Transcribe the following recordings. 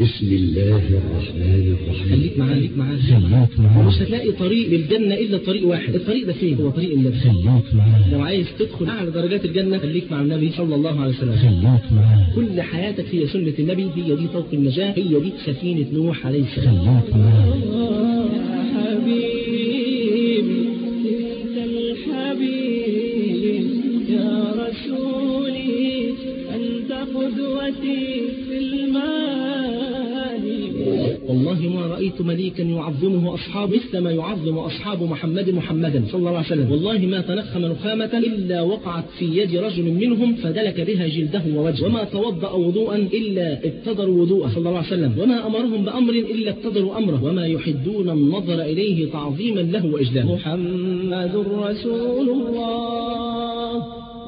بسم الله الرحمن الرحيم. خليك معايا خليك معايا خليك معايا ومش هتلاقي طريق للجنة إلا طريق واحد. الطريق ده فين؟ هو طريق النبي. خليك معايا لو عايز تدخل أعلى درجات الجنة خليك مع النبي صلى الله عليه وسلم. خليك معايا كل حياتك هي سنة النبي هي دي طوق النجاة هي دي سفينة نوح عليه السلام. خليك معايا والله ما رأيت مليكا يعظمه أصحاب مثل ما يعظم أصحاب محمد محمدا. صلى الله عليه وسلم. والله ما تنخم نخامة إلا وقعت في يد رجل منهم فدلك بها جلده ووجهه. وما توضأ وضوءا إلا ابتدروا وضوءه. صلى الله عليه وسلم. وما أمرهم بأمر إلا ابتدروا أمره. وما يحدون النظر إليه تعظيما له وإجلاله. محمد رسول الله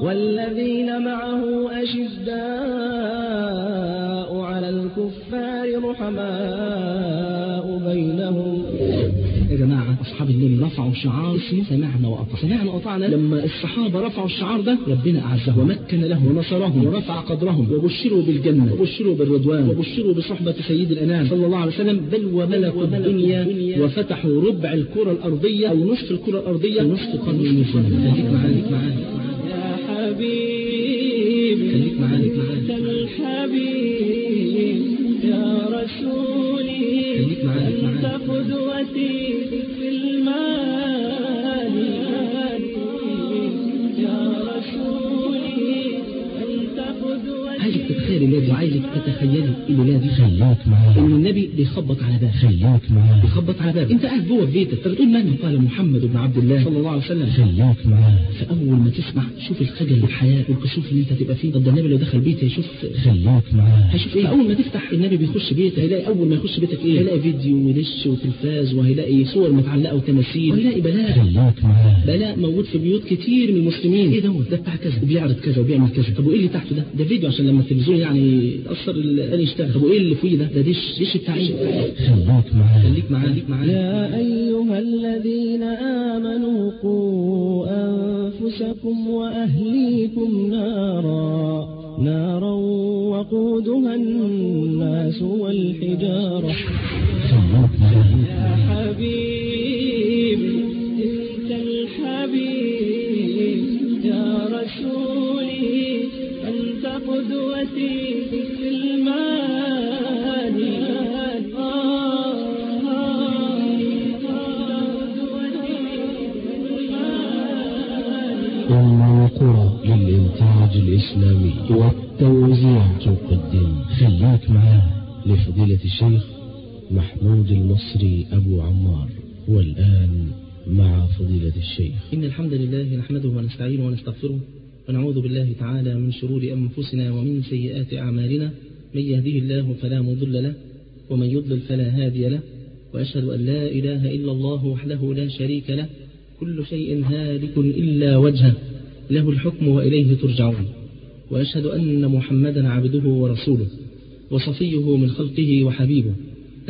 والذين معه أشداء على الكفار رحماء. أصحاب النبي رفعوا شعار اسمه سمعنا وأطعنا سمعنا وأطعنا لما الصحابة رفعوا الشعار ده ربنا أعزهم ومكن له ونصرهم ورفع قدرهم وبشروا بالجنة وبشروا بالرضوان وبشروا بصحبة سيد الأنام صلى الله عليه وسلم. بل وملكوا الدنيا وفتحوا ربع الكرة الأرضية أو نصف الكرة الأرضية نصف قرن معايا خليك معايا يا حبيبي. الليلة وعايزك تتخيلي الليلة دي خليك معايا إن النبي بيخبط على باب خليك معايا بيخبط على باب أنت قاعد جوه في بيتك طب بتقول من؟ قال محمد بن عبد الله صلى الله عليه وسلم. خليك معايا فأول ما تسمع شوف الخجل والحياء والكسوف اللي أنت هتبقى فيه. ده النبي لو دخل بيتي هيشوف خليك معايا هيشوف إيه؟ أول ما تفتح النبي بيخش بيتك. هيلاقي أول ما يخش بيتك إيه؟ هيلاقي فيديو ودش وتلفاز وهيلاقي صور متعلقة وتماثيل. وهيلاقي بلاء. خليك معايا بلاء موجود في بيوت كتير من المسلمين. إيه دوت؟ ده بتاع كذا. وبيعرض كذا وبيعمل كذا. طب وإيه اللي تحته ده؟ ده فيديو عشان لما التلفزيون يعني يتاثر الان يشتغل طب وإيه اللي فوقيه ده؟ ده دش بتاع إيه خليك معايا. خليك معايا. خليك معايا. يا أيها الذين آمنوا قوا أنفسكم وأهليكم نارا. نارا وقودها الناس والحجارة. خليك معايا. يا حبيبي. للإنتاج الإسلامي والتوزيع تقدم خليك معايا لفضيلة الشيخ محمود المصري أبو عمار. والآن مع فضيلة الشيخ. إن الحمد لله نحمده ونستعينه ونستغفره ونعوذ بالله تعالى من شرور أنفسنا ومن سيئات أعمالنا. من يهده الله فلا مضل له ومن يضلل فلا هادي له. وأشهد أن لا إله إلا الله وحده لا شريك له. كل شيء هالك إلا وجهه. له الحكم وإليه ترجعون. وأشهد أن محمدا عبده ورسوله وصفيه من خلقه وحبيبه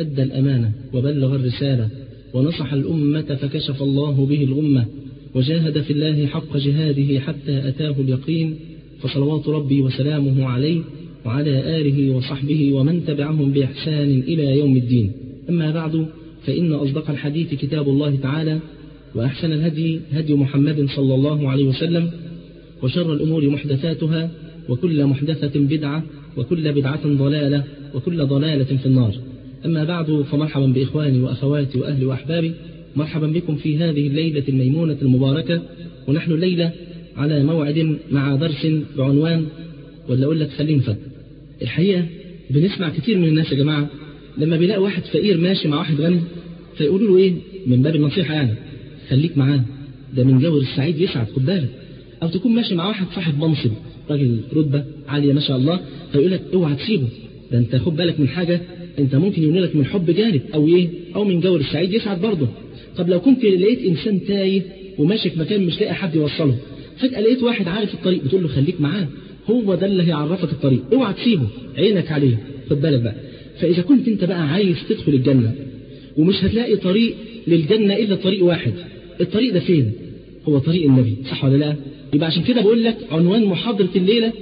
أدى الأمانة وبلغ الرسالة ونصح الأمة فكشف الله به الغمة وجاهد في الله حق جهاده حتى أتاه اليقين فصلوات ربي وسلامه عليه وعلى آله وصحبه ومن تبعهم بإحسان إلى يوم الدين. أما بعد فإن أصدق الحديث كتاب الله تعالى وأحسن الهدي هدي محمد صلى الله عليه وسلم وشر الأمور محدثاتها وكل محدثة بدعة وكل بدعة ضلالة وكل ضلالة في النار. أما بعد فمرحبا بإخواني وأخواتي وأهلي وأحبابي. مرحبا بكم في هذه الليلة الميمونة المباركة. ونحن الليلة على موعد مع درس بعنوان ولا أقول لك خلينا نفد الحقيقة بنسمع كتير من الناس يا جماعة. لما بيلاقي واحد فقير ماشي مع واحد غني فيقولوا له إيه؟ من باب النصيحة يعني. خليك معاه. ده من جور السعيد يسعد خد بالك. أو تكون ماشي مع واحد صاحب منصب راجل رتبة عالية ما شاء الله فيقول لك اوعى تسيبه. ده انت خد بالك من حاجة انت ممكن يقول لك من حب جانب أو إيه أو من جور السعيد يسعد برضه. طب لو كنت لقيت إنسان تايه وماشي في مكان مش لاقي حد يوصله فجأة لقيت واحد عارف الطريق بتقول له خليك معاه هو ده اللي هيعرفك الطريق. اوعى تسيبه عينك عليه. خد بالك بقى. فإذا كنت أنت بقى عايز تدخل الجنة ومش هتلاقي طريق للجنة إلا طريق واحد الطريق ده فين؟ هو طريق النبي صح ولا لا؟ يبقى عشان كده بقول لك عنوان محاضرة الليلة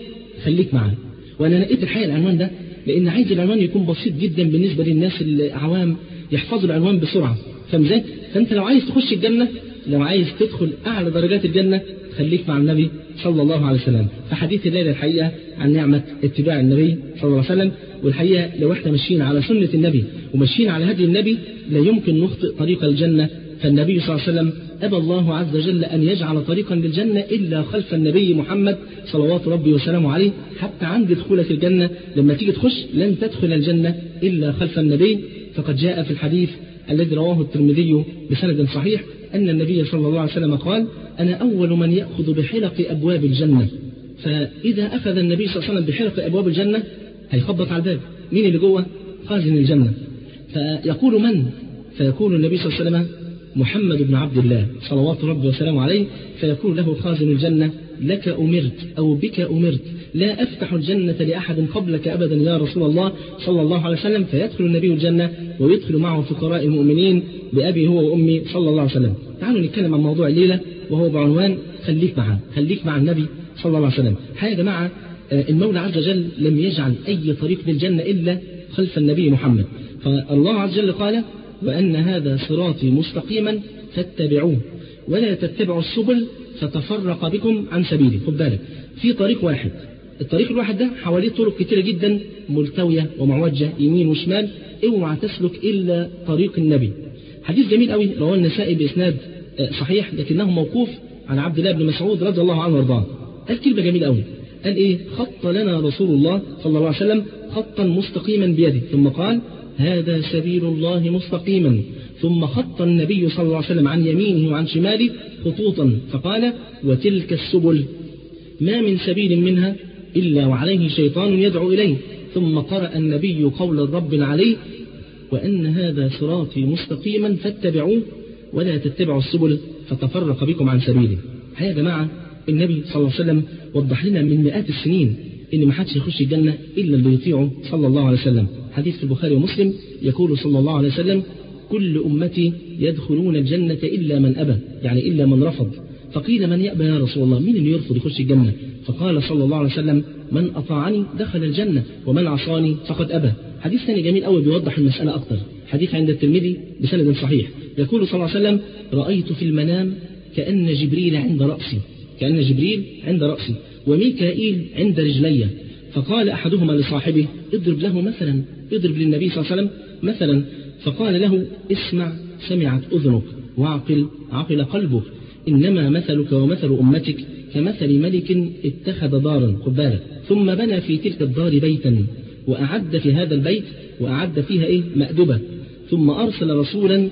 خليك معاه وأنا نقيت الحقيقة العنوان ده لأن عايز العنوان يكون بسيط جدا بالنسبة للناس العوام يحفظوا العنوان بسرعة. فاهم إزاي فأنت لو عايز تخش الجنة لو عايز تدخل أعلى درجات الجنة خليك مع النبي صلى الله عليه وسلم. فحديث الليلة الحقيقة عن نعمة اتباع النبي صلى الله عليه وسلم والحقيقة لو إحنا ماشيين على سنة النبي وماشيين على هدي النبي لا يمكن نخطئ طريق الجنة فالنبي صلى الله عليه وسلم أبى الله عز وجل أن يجعل طريقا للجنة إلا خلف النبي محمد صلوات ربي وسلامه عليه حتى عند دخولك الجنة. لما تيجي تخش لن تدخل الجنة إلا خلف النبي. فقد جاء في الحديث الذي رواه الترمذي بسند صحيح أن النبي صلى الله عليه وسلم قال أنا أول من يأخذ بحلق أبواب الجنة. فإذا أخذ النبي صلى الله عليه وسلم بحلق أبواب الجنة هيخبط على الباب. مين اللي جوه؟ خازن الجنة. فيقول من؟ فيقول النبي صلى الله عليه وسلم محمد بن عبد الله صلوات ربي وسلامه عليه فيقول له خازن الجنة لك أمرت أو بك أمرت لا أفتح الجنة لأحد قبلك أبدا يا رسول الله صلى الله عليه وسلم فيدخل النبي الجنة ويدخل معه فقراء المؤمنين بأبي هو وأمي صلى الله عليه وسلم. تعالوا نتكلم عن موضوع الليلة وهو بعنوان خليك معه خليك مع النبي صلى الله عليه وسلم حاجة يا جماعة المولى عز وجل لم يجعل أي طريق للجنة إلا خلف النبي محمد. فالله عز وجل قال وأن هذا صراطي مستقيما فاتبعوه. ولا تتبعوا السبل فتفرق بكم عن سبيله خد بالك. في طريق واحد. الطريق الواحد ده حواليه طرق كتيرة جدا ملتوية ومعوجة يمين وشمال اوعى تسلك إلا طريق النبي. حديث جميل قوي رواه النسائي بإسناد صحيح لكنه موقوف عن عبد الله بن مسعود رضي الله عنه وأرضاه. قال كلمة جميلة قوي. قال إيه؟ خط لنا رسول الله صلى الله عليه وسلم خطا مستقيما بيده. ثم قال هذا سبيل الله مستقيما. ثم خط النبي صلى الله عليه وسلم عن يمينه وعن شماله خطوطا فقال وتلك السبل. ما من سبيل منها إلا وعليه شيطان يدعو إليه. ثم قرأ النبي قول الرب عليه وأن هذا صراطي مستقيما فاتبعوه ولا تتبعوا السبل فتفرق بكم عن سبيله. يا جماعة النبي صلى الله عليه وسلم وضح لنا من مئات السنين إن ما حدش يخش الجنة إلا اللي يطيعه صلى الله عليه وسلم. حديث في البخاري ومسلم يقول صلى الله عليه وسلم كل أمتي يدخلون الجنة إلا من أبى يعني إلا من رفض. فقيل من يأبى يا رسول الله؟ مين اللي يرفض يخش الجنة؟ فقال صلى الله عليه وسلم من أطاعني دخل الجنة ومن عصاني فقد أبى. حديث ثاني جميل قوي بيوضح المسألة أكثر حديث عند الترمذي بسند صحيح. يقول صلى الله عليه وسلم رأيت في المنام كأن جبريل عند رأسي كأن جبريل عند رأسي وميكائيل عند رجلي. فقال أحدهما لصاحبه اضرب له مثلا. اضرب للنبي صلى الله عليه وسلم مثلا فقال له اسمع سمعت أذنك وعقل عقل قلبك إنما مثلك ومثل أمتك كمثل ملك اتخذ دارا خد بالك ثم بنى في تلك الدار بيتا وأعد في هذا البيت وأعد فيها إيه؟ مأدبة ثم أرسل رسولا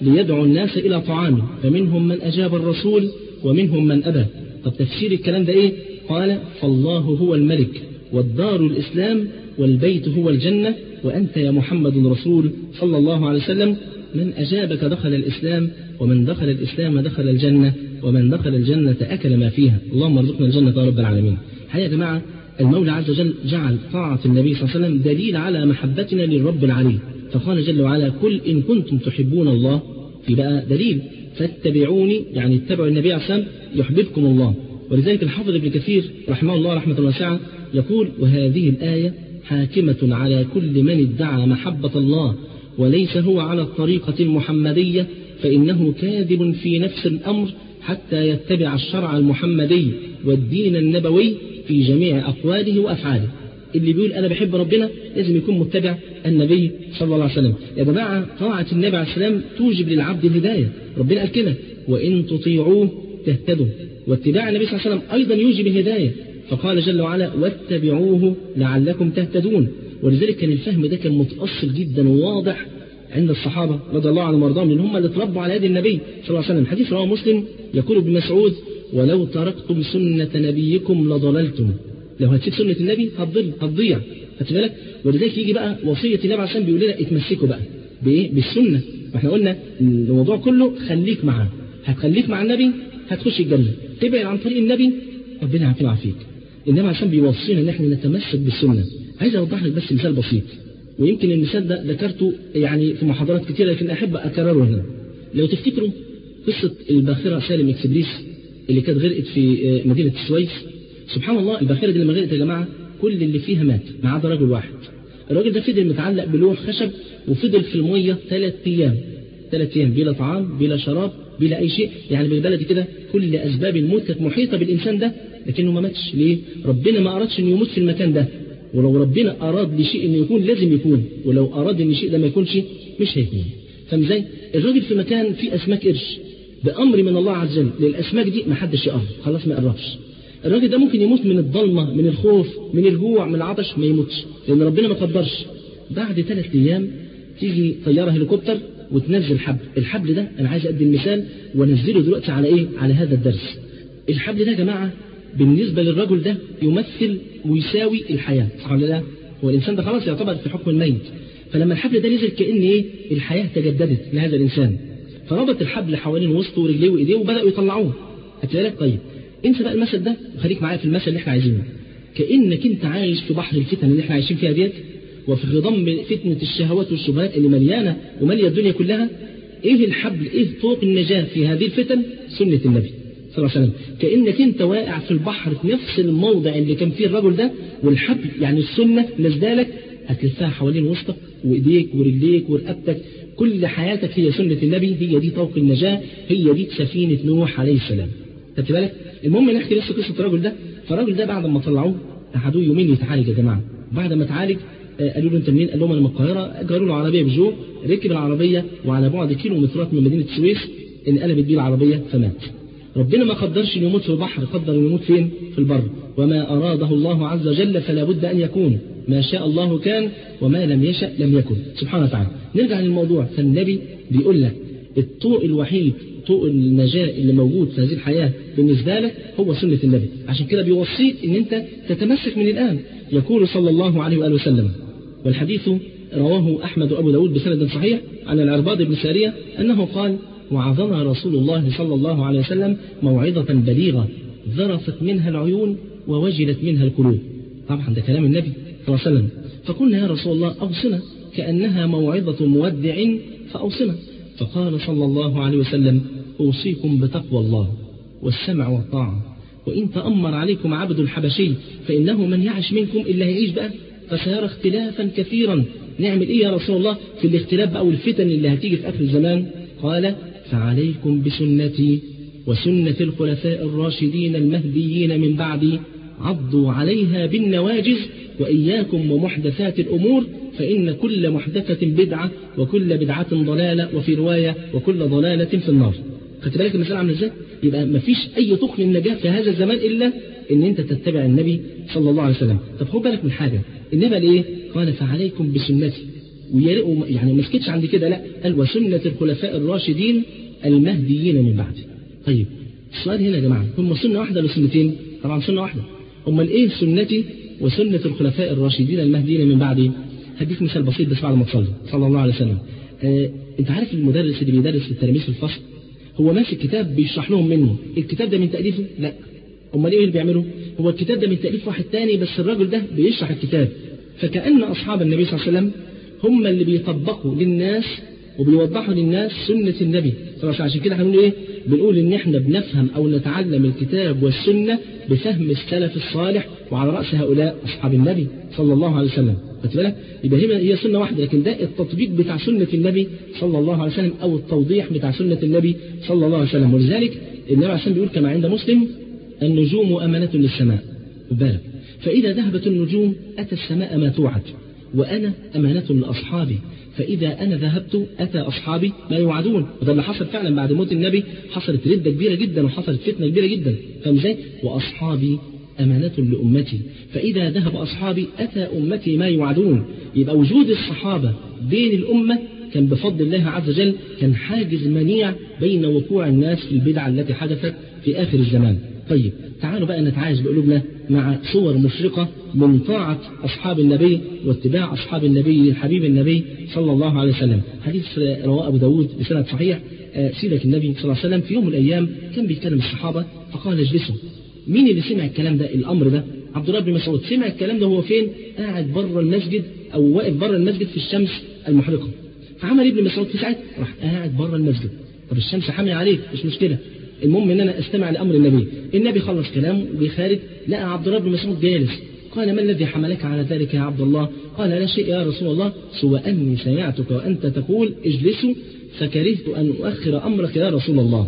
ليدعو الناس إلى طعامه فمنهم من أجاب الرسول ومنهم من أبى. طب تفسير الكلام ده إيه؟ قال فالله هو الملك. والدار الإسلام والبيت هو الجنة وأنت يا محمد رسول صلى الله عليه وسلم من أجابك دخل الإسلام ومن دخل الإسلام دخل الجنة ومن دخل الجنة أكل ما فيها. اللهم ارزقنا الجنة يا رب العالمين. حقيقة يا جماعة المولى عز وجل جعل طاعة النبي صلى الله عليه وسلم دليل على محبتنا للرب العلي فقال جل وعلا كل إن كنتم تحبون الله. في بقى دليل فاتبعوني. يعني اتبعوا النبي عليه الصلاة والسلام يحببكم الله. ولذلك الحافظ ابن كثير رحمه الله رحمة واسعة يقول وهذه الآية حاكمة على كل من ادعى محبة الله وليس هو على الطريقة المحمدية فإنه كاذب في نفس الأمر حتى يتبع الشرع المحمدي والدين النبوي في جميع أقواله وأفعاله. اللي بيقول أنا بحب ربنا لازم يكون متبع النبي صلى الله عليه وسلم. يا جماعة طاعة النبي عليه السلام توجب للعبد الهداية ربنا قال كده وإن تطيعوه تهتدوا. واتباع النبي صلى الله عليه وسلم أيضا يوجب الهداية فقال جل وعلا واتبعوه لعلكم تهتدون. ولذلك كان الفهم ده كان متأصل جدا وواضح عند الصحابة رضي الله عنهم وأرضاهم لأن هم اللي اتربوا على يد النبي صلى الله عليه وسلم. حديث رواه مسلم يقول ابن مسعود ولو تركتم سنة نبيكم لضللتم. لو هتسيب سنة النبي هتضل هتضيع. خدت بالك؟ ولذلك يجي بقى وصية النبي عليه الصلاة بيقول لنا اتمسكوا بقى بإيه؟ بالسنة. ما إحنا قلنا الموضوع كله خليك معاه. هتخليك مع النبي هتخش الجنة. تبعد عن طريق النبي ربنا يعافينا ويعافيك النبي عشان بيوصينا إن إحنا نتمسك بالسنة. عايز أوضح لك بس مثال بسيط. ويمكن المثال ده ذكرته يعني في محاضرات كتيرة لكن أحب أكرره هنا. لو تفتكروا قصة الباخرة سالم إكسبريس اللي كانت غرقت في مدينة السويس. سبحان الله الباخرة دي لما غرقت يا جماعة كل اللي فيها مات ما عدا رجل واحد. الراجل ده فضل متعلق بلوح خشب وفضل في المية ثلاث أيام. ثلاث أيام بلا طعام بلا شراب بلا أي شيء. يعني بالبلد كده كل أسباب الموت كانت محيطة بالإنسان ده. لكنه ما ماتش. ليه؟ ربنا ما أرادش إنه يموت في المكان ده. ولو ربنا أراد لشيء إنه يكون لازم يكون. ولو أراد إن الشيء ده ما يكونش مش هيكون. فاهم إزاي؟ الراجل في مكان فيه أسماك قرش. بأمر من الله عز وجل. للأسماك دي ما حدش يقرب. خلاص ما يقربش. الراجل ده ممكن يموت من الضلمة من الخوف من الجوع من العطش ما يموتش. لأن ربنا ما قدرش. بعد ثلاث أيام تيجي طيارة هليكوبتر وتنزل حبل. الحبل ده أنا عايز أدي المثال وأنزله دلوقتي على إيه؟ على هذا الدرس. الحبل ده يا جماعة بالنسبة للرجل ده يمثل ويساوي الحياة صح ولا لا؟ هو الإنسان ده خلاص يعتبر في حكم الميت. فلما الحبل ده نزل كأن إيه؟ الحياة تجددت لهذا الإنسان. فربط الحبل حوالين وسطه ورجليه وإيديه وبدأوا يطلعوه. هتلاقي طيب انسى بقى المثل ده وخليك معايا في المثل اللي إحنا عايزينه. كأنك أنت عايش في بحر الفتن اللي إحنا عايشين فيها ديت وفي خضم فتنة الشهوات والشبهات اللي مليانة ومالية الدنيا كلها إيه الحبل إيه طوق النجاة في هذه الفتن؟ سنة النبي. صلى الله عليه وسلم. كأنك انت واقع في البحر في نفس الموضع اللي كان فيه الرجل ده والحبل يعني السنة نزدالك هتلفها حوالين وسطك وإيديك ورجليك ورقبتك. كل حياتك هي سنة النبي هي دي طوق النجاة هي دي سفينة نوح عليه السلام. خدت بالك؟ المهم نحكي لسه قصة الرجل ده. فالراجل ده بعد ما طلعوه قعدوه يومين يتعالج يا جماعة. بعد ما اتعالج قالوا له انت منين؟ قال لهم أنا من القاهرة. جاروا له عربية بجو ركب العربية وعلى بعد كيلو مترات من مدينة السويس انقلبت بيه العربية فمات. ربنا ما قدرش إنه يموت في البحر قدر إنه يموت فين؟ في البر. وما أراده الله عز وجل فلا بد أن يكون. ما شاء الله كان وما لم يشأ لم يكن. سبحانه وتعالى. نرجع للموضوع. فالنبي بيقول لك الطوق الوحيد طوق النجاة اللي موجود في هذه الحياة بالنسبة لك هو سنة النبي. عشان كده بيوصيك إن أنت تتمسك من الآن. يقول صلى الله عليه وآله وسلم. والحديث رواه أحمد وأبو داود بسند صحيح عن العرباض بن سارية أنه قال وعظنا رسول الله صلى الله عليه وسلم موعظة بليغة ذرفت منها العيون ووجلت منها القلوب. طبعا ده كلام النبي صلى الله عليه وسلم. فقلنا يا رسول الله أوصنا. كأنها موعظة مودع فأوصنا. فقال صلى الله عليه وسلم أوصيكم بتقوى الله والسمع والطاعة. وإن تأمر عليكم عبد الحبشي فإنه من يعش منكم إلا هيعيش بقى. فسيرى اختلافا كثيرا. نعمل إيه يا رسول الله في الاختلاف أو الفتن اللي هتيجي في آخر الزمان؟ قال فعليكم بسنتي وسنة الخلفاء الراشدين المهديين من بعدي عضوا عليها بالنواجز وإياكم ومحدثات الأمور فإن كل محدثة بدعة وكل بدعة ضلالة وفي رواية وكل ضلالة في النار خدت بالك المسألة عاملة إزاي؟ يبقى ما فيش أي طوق للنجاة في هذا الزمان إلا إن أنت تتبع النبي صلى الله عليه وسلم طب خد بالك من حاجة النبي قال إيه؟ قال فعليكم بسنتي يعني ما سكتش عند كده لا قال وسنة الخلفاء الراشدين المهديين من بعدي طيب السؤال هنا يا جماعة هم سنة واحدة ولا سنتين؟ طبعا سنة واحدة. أمال إيه سنتي وسنة الخلفاء الراشدين المهديين من بعدي هديك مثال بسيط بس بعد ما تصلي صلى الله عليه وسلم. آه أنت عارف المدرس اللي بيدرس للتلاميذ في الفصل هو ماسك كتاب بيشرح لهم منه. الكتاب ده من تأليفه؟ لا. أمال إيه اللي بيعمله؟ هو الكتاب ده من تأليف واحد تاني بس الراجل ده بيشرح الكتاب. فكأن أصحاب النبي صلى الله عليه وسلم هم اللي بيطبقوا للناس وبيوضحوا للناس سنة النبي صلى الله عليه وسلم. عشان كده هنقول إيه؟ بنقول إن إحنا بنفهم أو نتعلم الكتاب والسنة بفهم السلف الصالح وعلى رأس هؤلاء أصحاب النبي صلى الله عليه وسلم. خدت بالك؟ يبقى هنا هي سنة واحدة لكن ده التطبيق بتاع سنة النبي صلى الله عليه وسلم أو التوضيح بتاع سنة النبي صلى الله عليه وسلم. ولذلك النبي عليه السلام بيقول كما عند مسلم النجوم أمانة للسماء. خد بالك؟ فإذا ذهبت النجوم أتى السماء ما توعد. وأنا أمانة لأصحابي فإذا أنا ذهبت أتى أصحابي ما يوعدون. وده اللي حصل فعلا بعد موت النبي. حصلت ردة كبيرة جدا وحصلت فتنة كبيرة جدا. فاهم إزاي؟ وأصحابي أمانة لأمتي. فإذا ذهب أصحابي أتى أمتي ما يوعدون. يبقى وجود الصحابة بين الأمة كان بفضل الله عز وجل كان حاجز منيع بين وقوع الناس في البدع التي حدثت في آخر الزمان. طيب تعالوا بقى نتعايش بقلوبنا مع صور مشرقة من طاعة أصحاب النبي واتباع أصحاب النبي للحبيب النبي صلى الله عليه وسلم. حديث رواه أبو داود بسند صحيح سيرة النبي صلى الله عليه وسلم في يوم من الأيام كان بيتكلم الصحابة فقال اجلسوا. مين اللي سمع الكلام ده؟ الأمر ده. عبد الله بن مسعود سمع الكلام ده هو فين؟ قاعد بره المسجد أو واقف بره المسجد في الشمس المحرقة. فعمل ابن مسعود في ساعتها راح قاعد بره المسجد. طب الشمس حامية عليك مش مشكلة. المهم إن أنا أستمع لأمر النبي. النبي خلص كلامه وخارج لقى عبد الله بن مسعود جالس. قال ما الذي حملك على ذلك يا عبد الله؟ قال لا شيء يا رسول الله سوى أني سمعتك وأنت تقول اجلسوا فكرهت أن أؤخر أمرك يا رسول الله.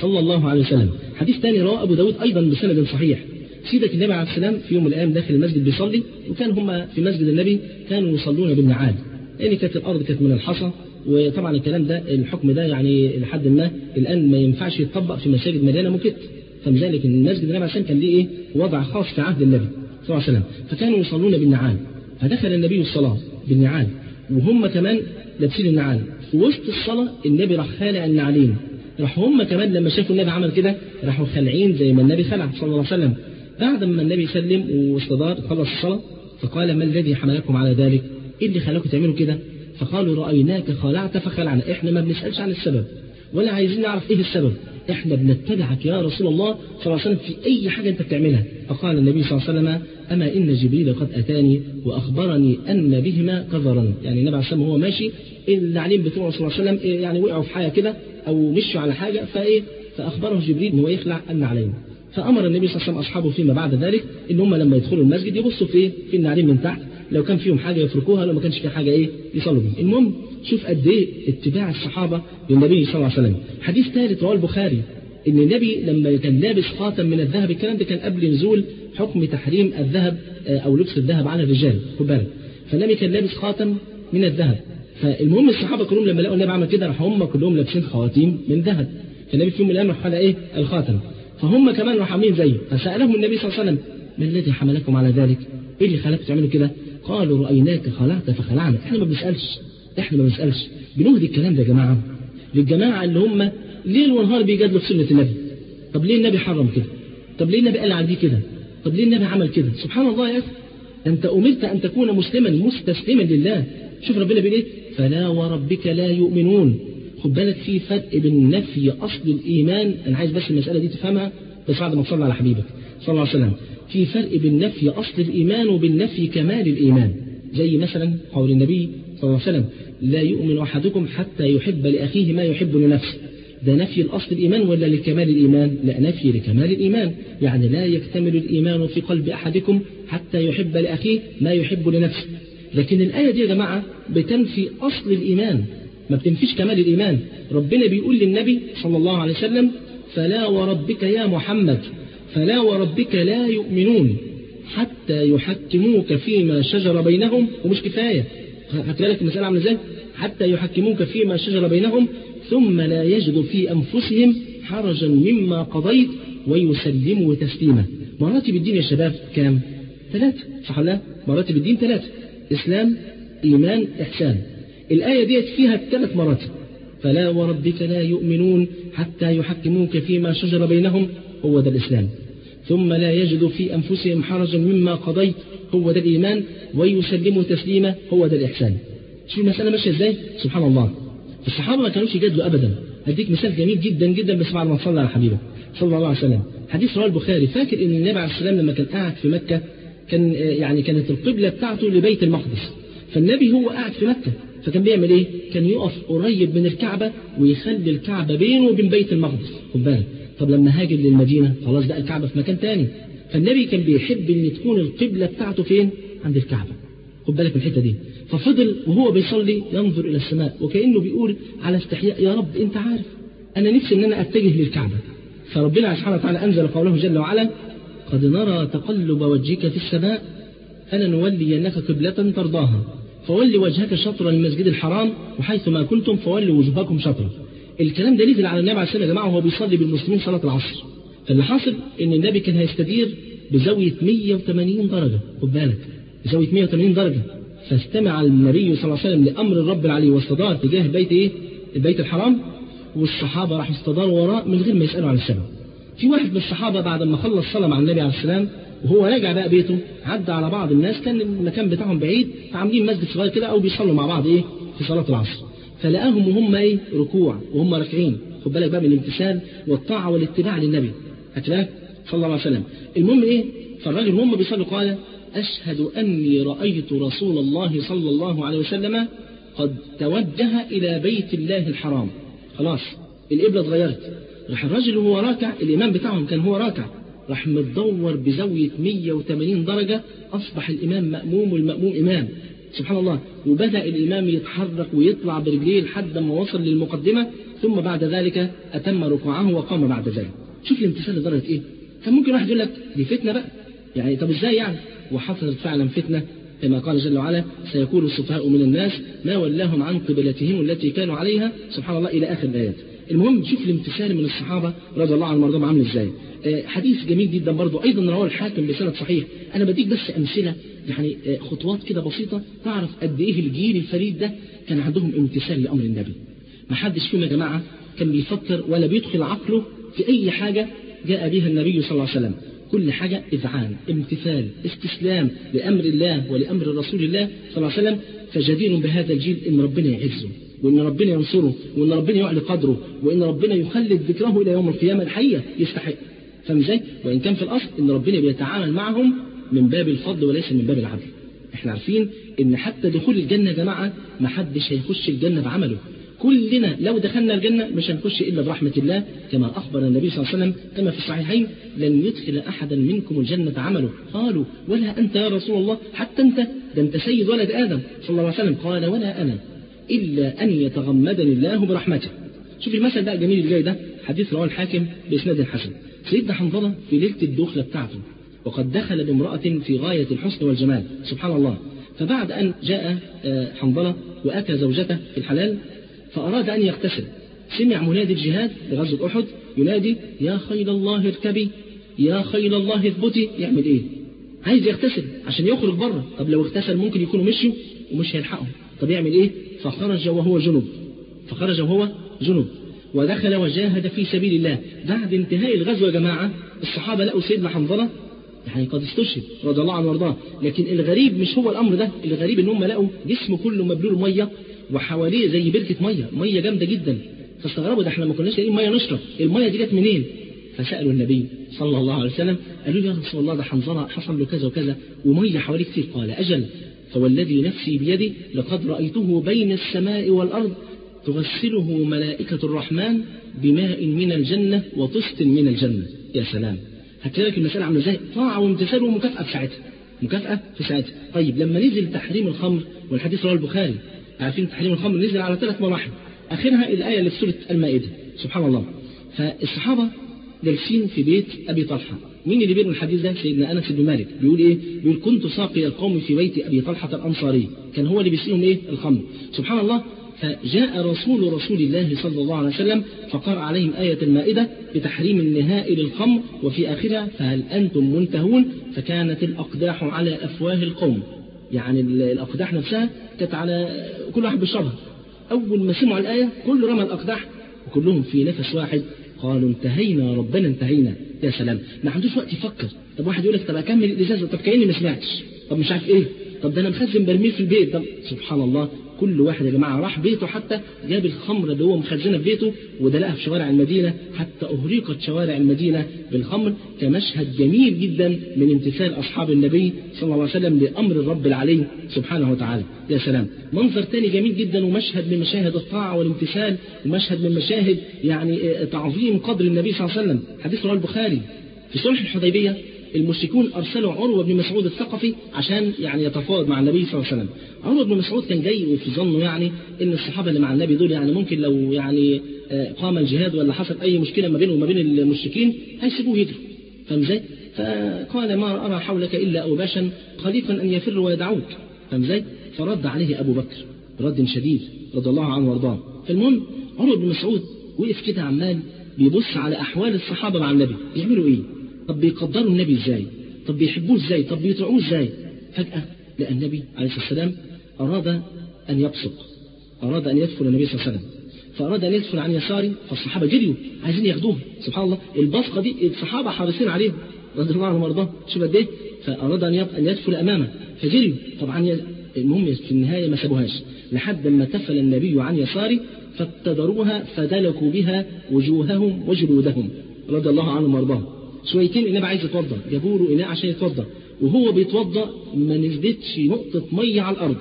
صلى الله عليه وسلم. حديث ثاني رواه أبو داود أيضا بسند صحيح. سيدك النبي عليه السلام في يوم من الأيام داخل المسجد بيصلي وكان هم في مسجد النبي كانوا يصلون بالنعال يعني كانت الأرض كانت من الحصى. وطبعا الكلام ده الحكم ده يعني لحد ما الآن ما ينفعش يتطبق في مساجد مليانة موكيت فلذلك المسجد النبي عليه كان ليه إيه؟ وضع خاص في عهد النبي صلى الله عليه وسلم. فكانوا يصلون بالنعال. فدخل النبي الصلاة بالنعال. وهم كمان لابسين النعال. وسط الصلاة النبي راح خالع النعلين راح هم كمان لما شافوا النبي عمل كده راحوا خالعين زي ما النبي خلع صلى الله عليه وسلم. بعد ما النبي سلم واستدار خلص الصلاة فقال ما الذي حملكم على ذلك؟ إيه اللي خلاكم تعملوا كده؟ فقالوا رأيناك خلعت فخلعنا. إحنا ما بنسألش عن السبب ولا عايزين نعرف إيه السبب. إحنا بنتبعك يا رسول الله صلى الله عليه وسلم في أي حاجة أنت بتعملها. فقال النبي صلى الله عليه وسلم أما إن جبريل قد أتاني وأخبرني أن بهما قذرا. يعني النبي عليه الصلاه وهو ماشي النعلين بتوعه صلى الله عليه وسلم يعني وقعوا في حاجة كده أو مشوا على حاجة فإيه؟ فأخبره جبريل إن هو يخلع النعلين فأمر النبي صلى الله عليه وسلم أصحابه فيما بعد ذلك إن هم لما يدخلوا المسجد يبصوا في إيه؟ في النعلين من تحت. لو كان فيهم حاجة يفركوها لو ما كانش في حاجة إيه يصلوا بيها. المهم شوف قد إيه اتباع الصحابة للنبي صلى الله عليه وسلم. حديث ثالث رواه البخاري إن النبي لما كان لابس خاتم من الذهب الكلام ده كان قبل نزول حكم تحريم الذهب أو لبس الذهب على الرجال خد بالك. فالنبي كان لابس خاتم من الذهب. فالمهم الصحابة كلهم لما لقوا النبي عمل كده راحوا هم كلهم لابسين خواتيم من ذهب. فالنبي في يوم من الأيام راح إيه؟ الخاتم. فهم كمان راحوا عاملين زيه. فسألهم النبي صلى الله عليه وسلم ما الذي حملكم على ذلك؟ إيه اللي خلاكم تعملوا كده؟ قالوا رأيناك خلعت فخلعنا إحنا ما بنسألش. إحنا ما بنسألش. بنهدي الكلام ده يا جماعة. للجماعة اللي هم ليل ونهار بيجادلوا في سنة النبي. طب ليه النبي حرم كده؟ طب ليه النبي قال دي كده؟ طب ليه النبي عمل كده؟ سبحان الله يا أخي. أنت أمرت أن تكون مسلما مستسلما لله. شوف ربنا بيقول إيه؟ فلا وربك لا يؤمنون. خد بالك في فرق بين نفي أصل الإيمان. أنا عايز بس المسألة دي تفهمها. بس بعد ما تصلي على حبيبك. صلى الله عليه وسلم في فرق بين نفي أصل الإيمان وبين نفي كمال الإيمان. زي مثلا قول النبي صلى الله عليه وسلم لا يؤمن أحدكم حتى يحب لأخيه ما يحب لنفسه. ده نفي الأصل الإيمان ولا لكمال الإيمان؟ لا نفي لكمال الإيمان. يعني لا يكتمل الإيمان في قلب أحدكم حتى يحب لأخيه ما يحب لنفسه. لكن الآية دي يا جماعة بتنفي أصل الإيمان ما بتنفيش كمال الإيمان. ربنا بيقول للنبي صلى الله عليه وسلم فلا وربك يا محمد. فلا وربك لا يؤمنون حتى يحكموك فيما شجر بينهم. ومش كفاية. هتلاقي المسألة عاملة إزاي؟ حتى يحكموك فيما شجر بينهم ثم لا يجد في أنفسهم حرجا مما قضيت ويسلموا تسليما. مراتب الدين يا شباب كام؟ ثلاثة. صح لا؟ مراتب الدين ثلاثة. إسلام إيمان إحسان. الآية ديت فيها ثلاث مراتب. فلا وربك لا يؤمنون حتى يحكموك فيما شجر بينهم. هو ده الإسلام. ثم لا يجد في أنفسهم حرجا مما قضيت هو ده الإيمان ويسلموا تسليما هو ده الإحسان. شوف المسألة ماشية إزاي؟ سبحان الله. الصحابة ما كانوش يجادلوا أبدا. هديك مثال جميل جدا جدا بس بعد ما تصلي على حبيبك صلى الله عليه وسلم. حديث رواه البخاري. فاكر إن النبي عليه السلام لما كان قاعد في مكة كان يعني كانت القبلة بتاعته لبيت المقدس. فالنبي هو قاعد في مكة. فكان بيعمل إيه؟ كان يقف قريب من الكعبة ويخلي الكعبة بينه وبين بيت المقدس. خد بالك. طب لما هاجر للمدينة خلاص بقى الكعبة في مكان تاني. فالنبي كان بيحب إن تكون القبلة بتاعته فين؟ عند الكعبة. خد بالك من الحتة دي. ففضل وهو بيصلي ينظر إلى السماء وكأنه بيقول على استحياء يا رب أنت عارف أنا نفسي أن أنا أتجه للكعبة. فربنا سبحانه وتعالى أنزل قوله جل وعلا قد نرى تقلب وجهك في السماء فلنولينك قبلة ترضاها. فول وجهك شطر المسجد الحرام وحيث ما كنتم فولوا وجوهكم شطرا الكلام ده نزل على النبي عليه الصلاة والسلام يا جماعة وهو بيصلي بالمسلمين صلاة العصر فاللي حاصل إن النبي كان هيستدير بزاوية 180 درجة خد بالك بزاوية 180 درجة فاستمع النبي صلى الله عليه وسلم لأمر الرب العلي واستدار تجاه بيت إيه؟ البيت الحرام والصحابة راحوا استداروا وراء من غير ما يسألوا عن السبب. في واحد من الصحابة بعد ما خلص صلاة مع النبي عليه السلام وهو راجع بقى بيته عدى على بعض الناس كان المكان بتاعهم بعيد فعاملين مسجد صغير كده أو بيصلوا مع بعض إيه؟ في صلاة العصر. فلقاهم وهم إيه؟ ركوع وهم راكعين. خد بالك بقى من الامتثال والطاعة والاتباع للنبي. هتلاقي صلى الله عليه وسلم. المهم إيه؟ فالراجل وهم بيصلوا قال أشهد أني رأيت رسول الله صلى الله عليه وسلم قد توجه إلى بيت الله الحرام خلاص القبلة اتغيرت راح الراجل وهو راكع الإمام بتاعهم كان هو راكع راح متدور بزاوية 180 درجة أصبح الإمام مأموم والمأموم إمام سبحان الله. وبدأ الإمام يتحرك ويطلع برجليه لحد ما وصل للمقدمة ثم بعد ذلك أتم ركوعه وقام بعد ذلك. شوف الامتثال لدرجة إيه؟ كان ممكن واحد يقول لك دي فتنة بقى. يعني طب إزاي يعني؟ وحصلت فعلا فتنة. كما قال جل وعلا سيقول السفهاء من الناس ما ولاهم عن قبلتهم التي كانوا عليها. سبحان الله إلى آخر الآيات. المهم شوف الامتثال من الصحابة رضي الله عنهم وارضاهم عامل إزاي. آه، حديث جميل جدا برضو. أيضا رواه الحاكم بسند صحيح. أنا بديك بس أمثلة يعني آه، خطوات كده بسيطة تعرف قد إيه الجيل الفريد ده كان عندهم امتثال لأمر النبي. ما حدش فيهم يا جماعة كان بيفكر ولا بيدخل عقله في أي حاجة جاء بها النبي صلى الله عليه وسلم. كل حاجة إذعان امتثال استسلام لأمر الله ولأمر رسول الله صلى الله عليه وسلم. فجدير بهذا الجيل إن ربنا يعزه وإن ربنا ينصره وإن ربنا يعلي قدره وإن ربنا يخلد ذكره إلى يوم القيامة الحقيقة يستحق. فاهم إزاي؟ وإن كان في الأصل إن ربنا بيتعامل معهم من باب الفضل وليس من باب العدل. إحنا عارفين إن حتى دخول الجنة يا جماعة ما حدش هيخش الجنة بعمله. كلنا لو دخلنا الجنة مش هنخش إلا برحمة الله كما أخبر النبي صلى الله عليه وسلم كما في الصحيحين لن يدخل أحدا منكم الجنة عمله قالوا ولا أنت يا رسول الله حتى أنت ده أنت سيد ولد آدم. صلى الله عليه وسلم قال ولا أنا إلا أن يتغمدني الله برحمته. شوف المثل بقى الجميل اللي جاي ده حديث رواه الحاكم بإسناد حسن. سيدنا حنظلة في ليلة الدخلة بتاعته. وقد دخل بامرأة في غاية الحسن والجمال سبحان الله. فبعد أن جاء آه، حنظلة وأتى زوجته في الحلال فأراد أن يغتسل. سمع منادي الجهاد لغزوة أحد ينادي يا خيل الله اركبي يا خيل الله اثبتي. يعمل إيه؟ عايز يغتسل عشان يخرج بره. طب لو اغتسل ممكن يكونوا مشوا ومش هيلحقهم. طب يعمل إيه؟ فخرج وهو جنوب. فخرج وهو جنوب. ودخل وجاهد في سبيل الله. بعد انتهاء الغزو يا جماعة الصحابة لقوا سيدنا حنظلة يعني قد استشهد رضي الله عنه وارضاه. لكن الغريب مش هو الأمر ده. الغريب إن هم لقوا جسمه كله مبلول مية وحواليه زي بركة مية. مية جامدة جدا. فاستغربوا ده إحنا ما كناش لاقيين مية نشرب. المية دي جت منين؟ فسألوا النبي صلى الله عليه وسلم. قالوا له يا رسول الله ده حنظله حصل له كذا وكذا ومية حواليه كتير. قال أجل فوالذي نفسي بيدي لقد رأيته بين السماء والأرض تغسله ملائكة الرحمن بماء من الجنة وطست من الجنة. يا سلام. هتلاقي المسألة عاملة إزاي؟ طاعة وامتثال ومكافأة في ساعتها. مكافأة في ساعتها. طيب لما نزل تحريم الخمر والحديث رواه البخاري عارفين تحريم الخمر نزل على ثلاث مراحل. آخرها الآية اللي في سورة المائدة. سبحان الله. فالصحابة جالسين في بيت أبي طلحة. مين اللي بينه الحديث ده؟ سيدنا أنس بن مالك. بيقول إيه؟ بيقول كنت ساقي القوم في بيت أبي طلحة الأنصاري. كان هو اللي بيسقيهم إيه؟ الخمر. سبحان الله. فجاء رسول رسول الله صلى الله عليه وسلم فقرأ عليهم آية المائدة بتحريم النهاء للخمر وفي آخرها فهل أنتم منتهون؟ فكانت الأقداح على أفواه القوم. يعني الأقداح نفسها كانت على كل واحد بيشربها أول ما سمعوا الآية كل رمى الأقداح وكلهم في نفس واحد. قالوا انتهينا ربنا انتهينا. يا سلام. ما عندوش وقت يفكر. طب واحد يقول لك طب أكمل الإزازة. طب كأني ما سمعتش. طب مش عارف إيه. طب ده أنا مخزن برميل في البيت. طب سبحان الله. كل واحد يا جماعة راح بيته حتى جاب الخمر اللي هو مخزنها في بيته ودلقها في شوارع المدينة حتى أهريقت شوارع المدينة بالخمر كمشهد جميل جدا من امتثال أصحاب النبي صلى الله عليه وسلم لأمر الرب العلي سبحانه وتعالى. يا سلام. منظر تاني جميل جدا ومشهد من مشاهد الطاعة والامتثال ومشهد من مشاهد يعني تعظيم قدر النبي صلى الله عليه وسلم. حديث رواه البخاري في صلح الحديبية المشركون أرسلوا عروة بن مسعود الثقفي عشان يعني يتفاوض مع النبي صلى الله عليه وسلم عروة بن مسعود كان جاي وفي ظنه يعني إن الصحابة اللي مع النبي دول يعني ممكن لو يعني قام الجهاد ولا حصل أي مشكلة ما بينه وما بين المشركين هيسيبوه يجري فاهم إزاي؟ فقال ما أرى حولك إلا أوباشا خليقا أن يفر ويدعوك فاهم إزاي؟ فرد عليه أبو بكر برد شديد رضي الله عنه وأرضاه فالمهم عروة بن مسعود وقف كده عمال بيبص على أحوال الصحابة مع النبي بيعملوا إيه؟ طب بيقدروا النبي إزاي؟ طب بيحبوه إزاي؟ طب بيطيعوه إزاي؟ فجأة لقى النبي عليه الصلاة والسلام أراد أن يبصق أراد أن يدخل النبي صلى الله عليه وسلم فأراد أن يدخل عن يساره فالصحابة جريوا عايزين ياخدوه سبحان الله البصقة دي الصحابة حريصين عليه رضي الله عنهم وارضاه شوف قد إيه فأراد أن أن يدخل أمامه فجريوا طبعا المهم في النهاية ما سابوهاش لحد ما تفل النبي عن يساره فابتدروها فدلكوا بها وجوههم وجلودهم رضي الله عنهم وأرضاهم. شويتين النبي عايز يتوضأ جابوا له اناء عشان يتوضأ. وهو بيتوضأ ما نزلتش نقطة مية على الأرض.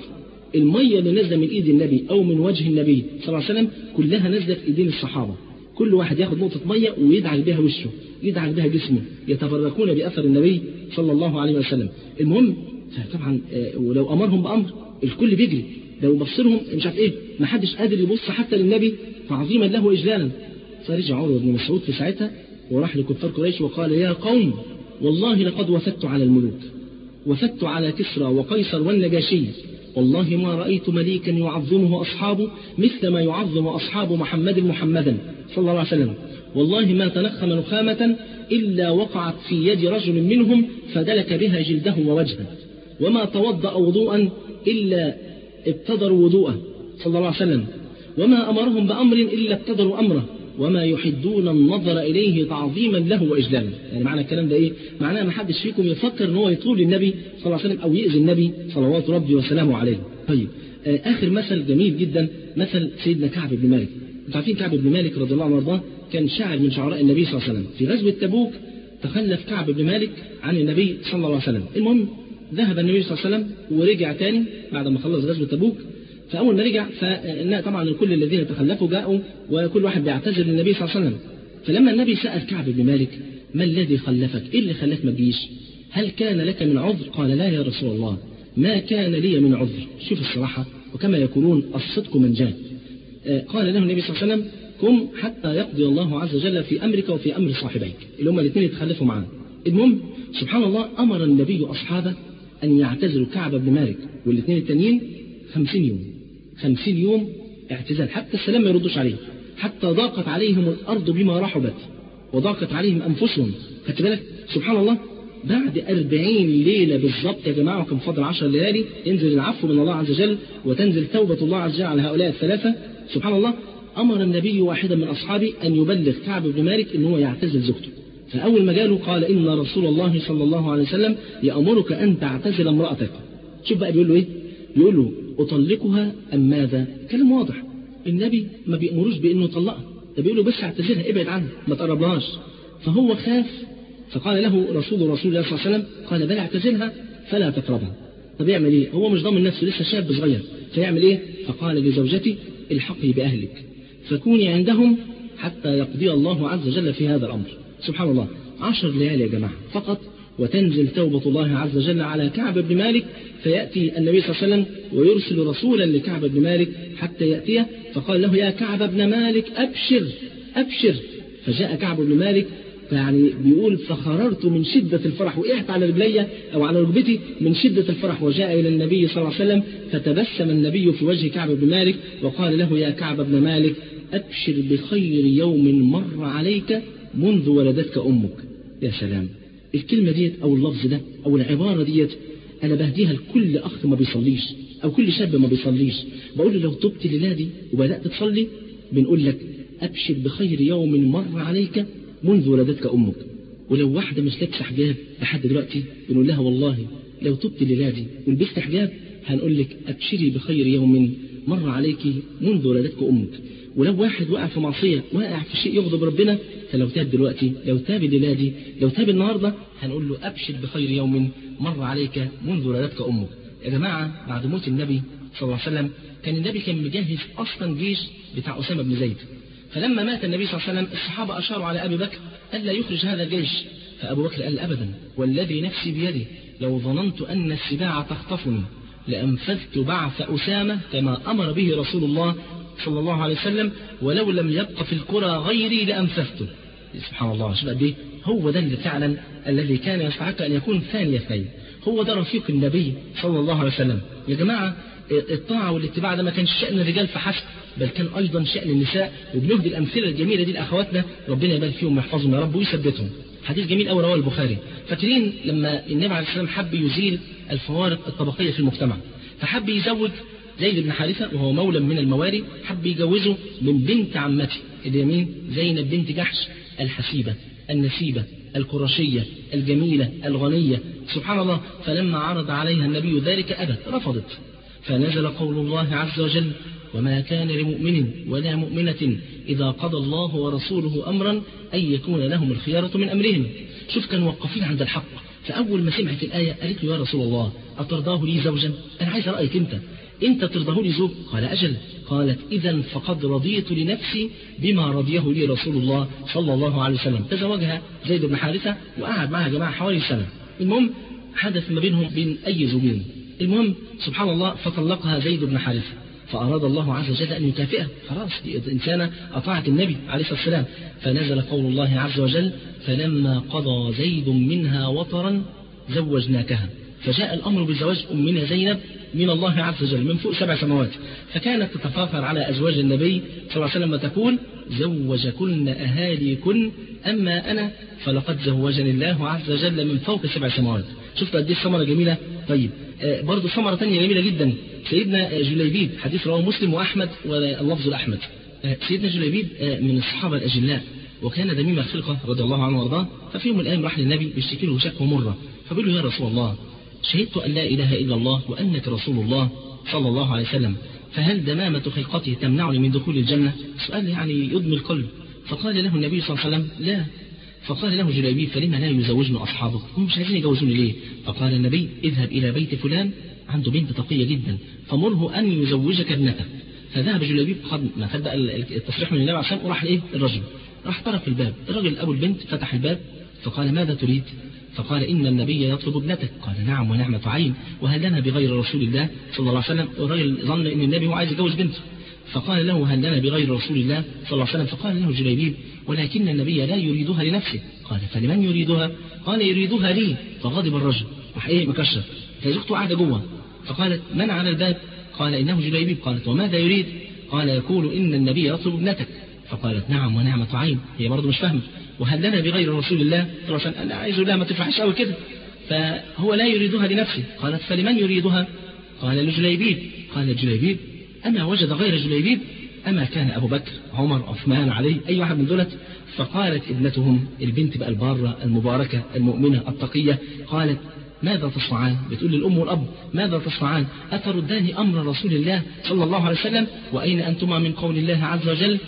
المية اللي نازلة من إيد النبي أو من وجه النبي صلى الله عليه وسلم كلها نازله في إيدين الصحابة. كل واحد ياخد نقطة مية ويدعك بها وشه يدعك بها جسمه. يتبركون بأثر النبي صلى الله عليه وسلم. المهم فطبعا آه، ولو أمرهم بأمر الكل بيجري. لو بصرهم مش عارف إيه ما حدش قادر يبص حتى للنبي تعظيما له واجلالا. فرجع عروه بن مسعود في ساعتها وراح لكفار قريش وقال يا قوم والله لقد وفدت على الملوك وفدت على كسرى وقيصر والنجاشي والله ما رأيت مليكا يعظمه أصحابه مثل ما يعظم أصحاب محمد محمدا صلى الله عليه وسلم. والله ما تنخم نخامة إلا وقعت في يد رجل منهم فدلك بها جلده ووجهه. وما توضأ وضوءا إلا ابتدروا وضوءه صلى الله عليه وسلم. وما أمرهم بأمر إلا ابتدروا أمره. وما يحدون النظر إليه تعظيما له وإجلالا يعني معنى الكلام ده إيه؟ معناه ما حدش فيكم يفكر إن هو يطول النبي صلى الله عليه وسلم أو يؤذي النبي صلوات ربي وسلامه عليه. طيب آه، آخر مثل جميل جدا مثل سيدنا كعب بن مالك. أنتوا عارفين كعب بن مالك رضي الله عنه وأرضاه؟ كان شاعر من شعراء النبي صلى الله عليه وسلم. في غزوة تبوك تخلف كعب بن مالك عن النبي صلى الله عليه وسلم. المهم ذهب النبي صلى الله عليه وسلم ورجع تاني بعد ما خلص غزوة تبوك فأول ما رجع فإن طبعا كل الذين تخلفوا جاءوا وكل واحد بيعتذر للنبي صلى الله عليه وسلم. فلما النبي سأل كعب بن مالك ما الذي خلفك؟ إيه اللي خلاك ما تجيش؟ هل كان لك من عذر قال لا يا رسول الله ما كان لي من عذر. شوف الصراحة وكما يقولون الصدق من جاء. آه، قال له النبي صلى الله عليه وسلم قم حتى يقضي الله عز وجل في أمرك وفي أمر صاحبيك. اللي هم الاثنين يتخلفوا معاه. المهم سبحان الله أمر النبي أصحابه أن يعتزلوا كعب بن مالك والاثنين التانيين خمسين يوم. خمسين يوم اعتزال حتى السلام ما يردوش عليه حتى ضاقت عليهم الأرض بما رحبت وضاقت عليهم أنفسهم. خدت بالك؟ سبحان الله. بعد أربعين ليلة بالضبط يا جماعة وكان فاضل عشر ليالي ينزل العفو من الله عز وجل وتنزل توبة الله عز وجل على هؤلاء الثلاثة. سبحان الله. أمر النبي واحدا من أصحابه أن يبلغ كعب بن مالك أن هو يعتزل زوجته. فأول ما جاله قال إن رسول الله صلى الله عليه وسلم يأمرك أن تعتزل امرأتك. شوف بقى بيقول له إيه؟ بيقول له أطلقها أم ماذا؟ كلام واضح. النبي ما بيأمروش بأنه يطلقها. ده بيقول له بس اعتزلها ابعد عنها ما تقربلهاش فهو خاف فقال له رسول رسول الله صلى الله عليه وسلم قال بل اعتزلها فلا تقربها. طب يعمل إيه؟ هو مش ضامن نفسه لسه شاب صغير. فيعمل إيه؟ فقال لزوجتي الحقي بأهلك. فكوني عندهم حتى يقضي الله عز وجل في هذا الأمر. سبحان الله. عشر ليالي يا جماعة. فقط وتنزل توبة الله عز وجل على كعب بن مالك فيأتي النبي صلى الله عليه وسلم ويرسل رسولا لكعب بن مالك حتى يأتيه فقال له يا كعب بن مالك أبشر أبشر. فجاء كعب بن مالك يعني بيقول فخررت من شدة الفرح وقعت على رجلي أو على ركبتي من شدة الفرح. وجاء إلى النبي صلى الله عليه وسلم فتبسم النبي في وجه كعب بن مالك وقال له يا كعب بن مالك أبشر بخير يوم مر عليك منذ ولدتك أمك. يا سلام. الكلمة ديت أو اللفظ ده أو العبارة ديت أنا بهديها لكل أخ ما بيصليش أو كل شاب ما بيصليش. بقول له لو تبت لله دي وبدأت تصلي بنقول لك أبشر بخير يوم مر عليك منذ ولدتك أمك. ولو واحدة مش لابسة حجاب لحد دلوقتي بنقول لها والله لو تبت لله دي ولبست حجاب هنقول لك أبشري بخير يوم مر عليك منذ ولدتك أمك. ولو واحد وقع في معصية واقع في شيء يغضب ربنا فلو تاب دلوقتي لو تاب الليلة لو تاب النهاردة هنقول له أبشر بخير يوم مر عليك منذ ولدتك أمك يا جماعة بعد موت النبي صلى الله عليه وسلم كان النبي كان مجهز أصلا جيش بتاع أسامة بن زيد. فلما مات النبي صلى الله عليه وسلم الصحابة أشاروا على أبي بكر ألا يخرج هذا الجيش. فأبو بكر قال أبدا والذي نفسي بيده لو ظننت أن السباع تخطفني لأنفذت بعث أسامة كما أمر به رسول الله صلى الله عليه وسلم ولو لم يبق في القرى غيري لأنفذته. سبحان الله شوف قد إيه؟ هو ده اللي فعلا الذي كان يستحق أن يكون ثاني اثنين. هو ده رفيق النبي صلى الله عليه وسلم. يا جماعة الطاعة والاتباع ده ما كانش شأن الرجال فحسب بل كان أيضا شأن النساء. وبنهدي الأمثلة الجميلة دي لأخواتنا ربنا يبارك فيهم ويحفظهم يا رب ويثبتهم. حديث جميل أوي رواه البخاري. فاكرين لما النبي عليه السلام حب يزيل الفوارق الطبقية في المجتمع؟ فحب يزوج زيد بن حارثة وهو مولى من الموالي حب يجوزه من بنت عمته. اللي مين؟ زينب بنت جحش الحسيبة النسيبة القرشية الجميلة الغنية. سبحان الله فلما عرض عليها النبي ذلك أبت رفضت. فنزل قول الله عز وجل وما كان لمؤمن ولا مؤمنة إذا قضى الله ورسوله أمرا أن يكون لهم الخيارة من أمرهم. شوف كانوا وقفين عند الحق. فأول ما سمعت الآية قالت له يا رسول الله أترضاه لي زوجا؟ أنا عايز رأيك أنت. أنت ترضاه لي زوج؟ قال أجل. قالت إذا فقد رضيت لنفسي بما رضيه لي رسول الله صلى الله عليه وسلم. تزوجها زيد بن حارثة وقعد معها جماعة حوالي سنة. المهم حدث ما بينهم بين أي زوجين. المهم سبحان الله فطلقها زيد بن حارثة. فأراد الله عز وجل أن يكافئه. خلاص دي إنسانة أطاعت النبي عليه الصلاة والسلام. فنزل قول الله عز وجل فلما قضى زيد منها وطرا زوجناكها. فجاء الأمر بزواج أمنا زينب من الله عز وجل من فوق سبع سماوات. فكانت تتفاخر على أزواج النبي صلى الله عليه وسلم وتقول زوجكن أهاليكن أما أنا فلقد زوجني الله عز وجل من فوق سبع سماوات. شفت قد إيه الثمرة جميلة؟ طيب آه برضه ثمرة ثانية جميلة جدا. سيدنا جليبيب حديث رواه مسلم وأحمد واللفظ الأحمد. آه سيدنا جليبيب آه من الصحابة الأجلاء وكان دميم الخلقة رضي الله عنه وأرضاه ففي يوم من الأيام راح للنبي بيشتكي له شكوى مرة فبيقول له يا رسول الله شهدت أن لا إله إلا الله وأنك رسول الله صلى الله عليه وسلم. فهل دمامة خلقته تمنعني من دخول الجنة؟ سؤال يعني يدمي القلب فقال له النبي صلى الله عليه وسلم لا. فقال له جليبيب فلما لا يزوجني أصحابك؟ هم مش عايزين يجوزوني ليه؟ فقال النبي اذهب إلى بيت فلان عنده بنت تقية جدا فمره أن يزوجك ابنته. فذهب جليبيب خد ما صدق التصريح من النبي الصلاة وراح إيه الرجل. راح طرق الباب. الرجل أبو البنت فتح الباب فقال ماذا تريد؟ فقال إن النبي يطلب ابنتك قال نعم ونعمة عين وهل لنا بغير رسول الله صلى الله عليه وسلم؟ الرجل ظن أن النبي هو عايز يتجوز بنته. فقال له هل لنا بغير رسول الله صلى الله عليه وسلم؟ فقال له جليبيب ولكن النبي لا يريدها لنفسه. قال فلمن يريدها؟ قال يريدها لي. فغضب الرجل. راح إيه مكشر. فزوجته قاعدة جوه. فقالت من على الباب؟ قال إنه جليبيب قالت وماذا يريد؟ قال يقول إن النبي يطلب ابنتك. فقالت نعم ونعمة عين هي برضه مش فاهمة. وهل لنا بغير رسول الله صلى الله عليه وسلم؟ أنا عايز لا ما تفرحش قوي كده. فهو لا يريدها لنفسه. قالت فلمن يريدها؟ قال لجليبيب. قال جليبيب أما وجد غير جليبيب؟ أما كان أبو بكر عمر عثمان علي أي واحد من دولت؟ فقالت ابنتهم البنت بقى البارة المباركة المؤمنة التقية. قالت ماذا تصنعان؟ بتقول للأم والأب ماذا تصنعان؟ أتردان أمر رسول الله صلى الله عليه وسلم؟ وأين أنتما من قول الله عز وجل؟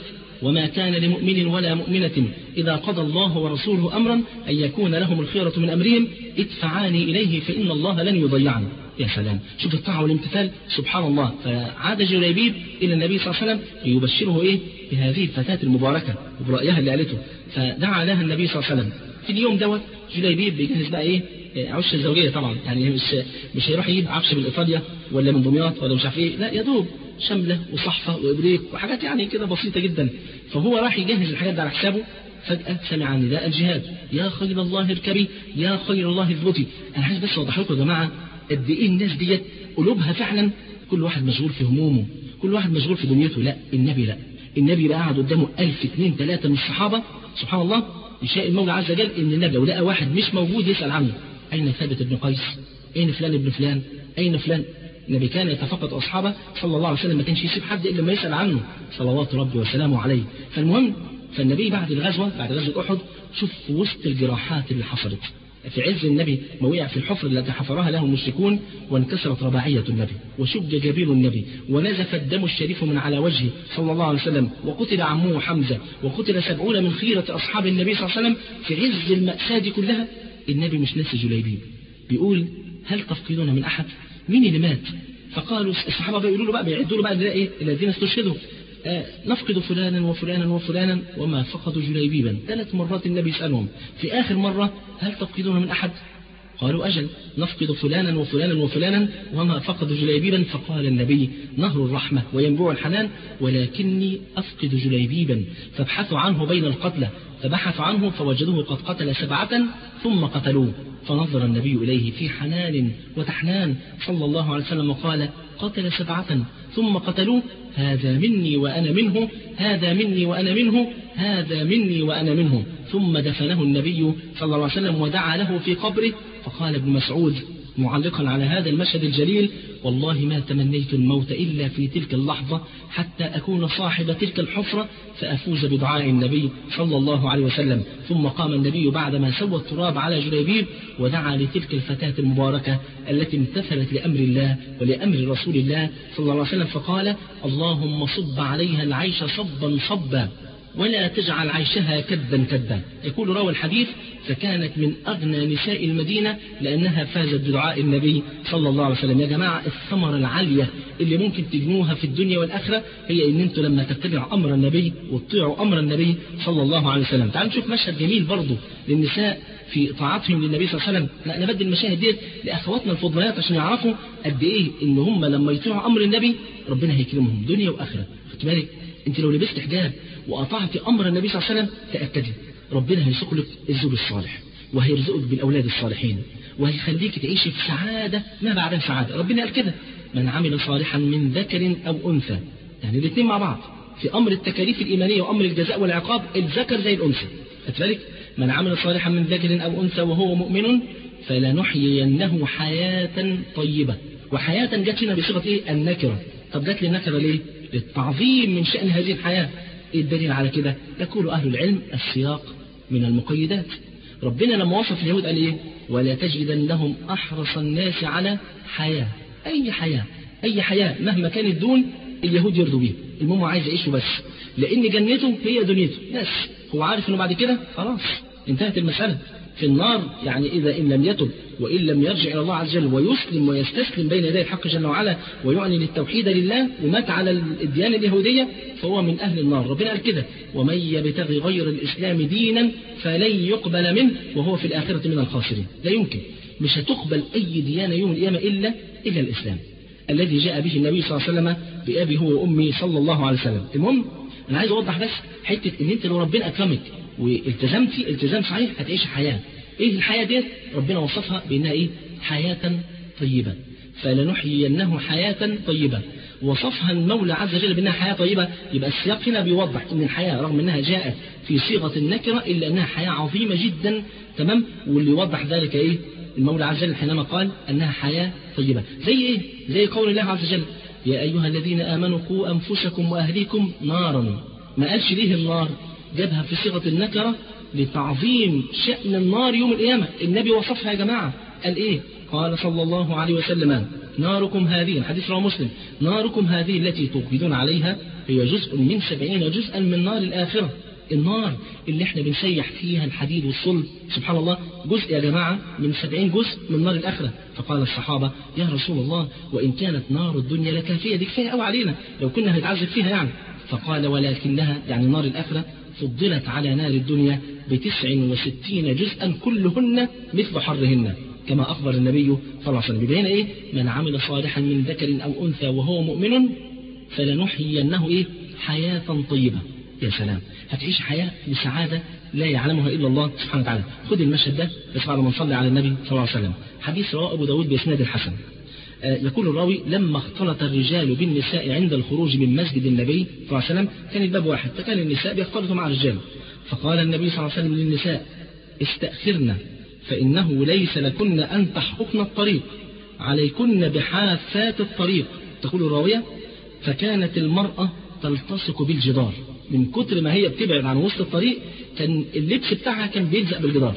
وما كان لمؤمن ولا مؤمنة إذا قضى الله ورسوله أمرا أن يكون لهم الخيرة من أمرهم ادفعاني إليه فإن الله لن يضيعني. يا سلام. شوف الطاعة والامتثال. سبحان الله. فعاد جليبيب إلى النبي صلى الله عليه وسلم ليبشره إيه؟ بهذه الفتاة المباركة وبرأيها اللي قالته. فدعا لها النبي صلى الله عليه وسلم. في اليوم دوت جليبيب بيجهز بقى إيه؟ عش الزوجية طبعا. يعني مش مش هيروح يجيب عفش من إيطاليا ولا من دمياط ولا مش عارف إيه. لا يا دوب شملة وصحفة وإبريق وحاجات يعني كده بسيطة جدا. فهو راح يجهز الحاجات دي على حسابه. فجأة سمع نداء الجهاد. يا خير الله اركبي يا خير الله اثبتي أنا عايز بس أوضح لكم يا جماعة قد إيه الناس ديت قلوبها فعلا كل واحد مشغول في همومه كل واحد مشغول في دنيته. لا النبي لا. النبي بقى قعد قدامه ألف اثنين ثلاثة من الصحابة. سبحان الله يشاء المولى عز وجل إن النبي لو لقى واحد مش موجود يسأل عنه. أين ثابت بن قيس؟ أين فلان ابن فلان؟ أين فلان؟ النبي كان يتفقد أصحابه صلى الله عليه وسلم ما كانش يسيب حد إلا ما يسأل عنه صلوات ربي وسلامه عليه. فالمهم فالنبي بعد الغزوة بعد غزوة أحد شوف في وسط الجراحات اللي حصلت. في عز النبي ما وقع في الحفر التي حفرها له المشركون وانكسرت رباعية النبي وشج جبين النبي ونزف الدم الشريف من على وجهه صلى الله عليه وسلم وقتل عمه حمزة وقتل سبعون من خيرة أصحاب النبي صلى الله عليه وسلم. في عز المأساة كلها النبي مش ناسي جليبيب. بيقول هل تفقدون من أحد؟ مين اللي مات؟ فقالوا الصحابة بيقولوا له بقى بيعدوا له بقى إيه؟ الذين استشهدوا. آه نفقد فلانا وفلانا وفلانا وما فقدوا جليبيبا. ثلاث مرات النبي يسألهم في آخر مرة هل تفقدون من أحد؟ قالوا أجل نفقد فلانا وفلانا وفلانا وما فقدوا جليبيبا. فقال النبي نهر الرحمة وينبوع الحنان ولكني أفقد جليبيبا. فابحثوا عنه بين القتلى فبحثوا عنه فوجدوه قد قتل سبعة ثم قتلوه. فنظر النبي إليه في حنان وتحنان. صلى الله عليه وسلم وقال قتل سبعة ثم قتلوه. هذا مني وأنا منه هذا مني وأنا منه هذا مني وأنا منه. ثم دفنه النبي صلى الله عليه وسلم ودعا له في قبره. فقال ابن مسعود معلقا على هذا المشهد الجليل والله ما تمنيت الموت إلا في تلك اللحظة حتى أكون صاحب تلك الحفرة فأفوز بدعاء النبي صلى الله عليه وسلم. ثم قام النبي بعدما سوى التراب على جليبيب ودعا لتلك الفتاة المباركة التي امتثلت لأمر الله ولأمر رسول الله صلى الله عليه وسلم فقال اللهم صب عليها العيش صبا صبا. ولا تجعل عيشها كدا كدا يقول راوي الحديث فكانت من أغنى نساء المدينة لأنها فازت بدعاء النبي صلى الله عليه وسلم. يا جماعة الثمرة العالية اللي ممكن تجنوها في الدنيا والآخرة هي إن أنتوا لما تتبعوا أمر النبي وتطيعوا أمر النبي صلى الله عليه وسلم. تعالوا نشوف مشهد جميل برضه للنساء في طاعتهم للنبي صلى الله عليه وسلم. لا نبدل المشاهد ديت لأخواتنا الفضليات عشان يعرفوا قد إيه إن هم لما يطيعوا أمر النبي ربنا هيكرمهم دنيا وآخرة. خدت بالك؟ أنت لو لبست حجاب وأطعت أمر النبي صلى الله عليه وسلم تاكدي ربنا هيسوق لك الزوج الصالح وهيرزقك بالأولاد الصالحين وهيخليك تعيشي في سعادة ما بعدها سعادة. ربنا قال كده من عمل صالحا من ذكر أو أنثى. يعني الاثنين مع بعض. في أمر التكاليف الإيمانية وأمر الجزاء والعقاب الذكر زي الأنثى. خدت بالك من عمل صالحا من ذكر أو أنثى وهو مؤمن فلنحيينه حياة طيبة. وحياة جت هنا بصيغة إيه؟ النكرة. طب جت لي النكره ليه؟ للتعظيم من شأن هذه الحياة. إيه الدليل على كده؟ يقول أهل العلم السياق من المقيدات. ربنا لما وصف اليهود قال إيه؟ ولا تجدنهم أحرص الناس على حياة. أي حياة؟ أي حياة؟ مهما كانت دون اليهود يرضوا بيها المهم عايز يعيشه بس لأن جنته هي دنيته. بس. هو عارف إنه بعد كده خلاص. انتهت المسألة. في النار يعني إذا إن لم يتب وإن لم يرجع إلى الله عز وجل ويسلم ويستسلم بين يدي الحق جل وعلا ويعلن التوحيد لله ومات على الديانة اليهودية فهو من أهل النار. ربنا قال كده ومن يبتغي غير الإسلام دينا فلن يقبل منه وهو في الآخرة من الخاسرين. لا يمكن. مش هتقبل أي ديانة يوم القيامة إلا إلا الإسلام. الذي جاء به النبي صلى الله عليه وسلم بأبي هو وأمي صلى الله عليه وسلم. المهم أنا عايز أوضح بس حتة إن أنت لو ربنا أكرمك والتزمتي التزام صحيح هتعيش حياة. إيه الحياة ديت؟ ربنا وصفها بأنها إيه؟ حياة طيبة. فلنحيينه حياة طيبة. وصفها المولى عز وجل بأنها حياة طيبة. يبقى السياق هنا بيوضح أن الحياة رغم أنها جاءت في صيغة النكرة إلا أنها حياة عظيمة جدا. تمام؟ واللي يوضح ذلك إيه؟ المولى عز وجل حينما قال أنها حياة طيبة. زي إيه؟ زي قول الله عز وجل يا أيها الذين آمنوا قوا أنفسكم وأهليكم نارا. ما قالش ليه النار؟ جابها في صيغة النكرة لتعظيم شأن النار يوم القيامة. النبي وصفها يا جماعة. قال إيه؟ قال صلى الله عليه وسلم ناركم هذه حديث رواه مسلم ناركم هذه التي توقدون عليها هي جزء من سبعين جزءا من نار الآخرة. النار اللي إحنا بنسيح فيها الحديد والصلب سبحان الله جزء يا جماعة من سبعين جزء من نار الآخرة. فقال الصحابة يا رسول الله وإن كانت نار الدنيا لكافية دي كفاية قوي علينا لو كنا هنتعذب فيها يعني. فقال ولكنها يعني نار الآخرة فضلت على نار الدنيا بتسع وستين جزءا كلهن مثل حرهن كما أخبر النبي صلى الله عليه وسلم. إيه؟ من عمل صالحا من ذكر أو أنثى وهو مؤمن فلنحيينه إيه؟ حياة طيبة. يا سلام. هتعيش حياة بسعادة لا يعلمها إلا الله سبحانه وتعالى. خذ المشهد ده بس بعد ما نصلي على النبي صلى الله عليه وسلم. حديث رواه أبو داود بإسناد الحسن يقول الراوي لما اختلط الرجال بالنساء عند الخروج من مسجد النبي صلى الله عليه وسلم كان الباب واحد فكان النساء بيختلطوا مع الرجال. فقال النبي صلى الله عليه وسلم للنساء استأخرن فإنه ليس لكن أن تحققن الطريق عليكن بحافات الطريق. تقول الراوية فكانت المرأة تلتصق بالجدار. من كتر ما هي بتبعد عن وسط الطريق كان اللبس بتاعها كان بيلزق بالجدار.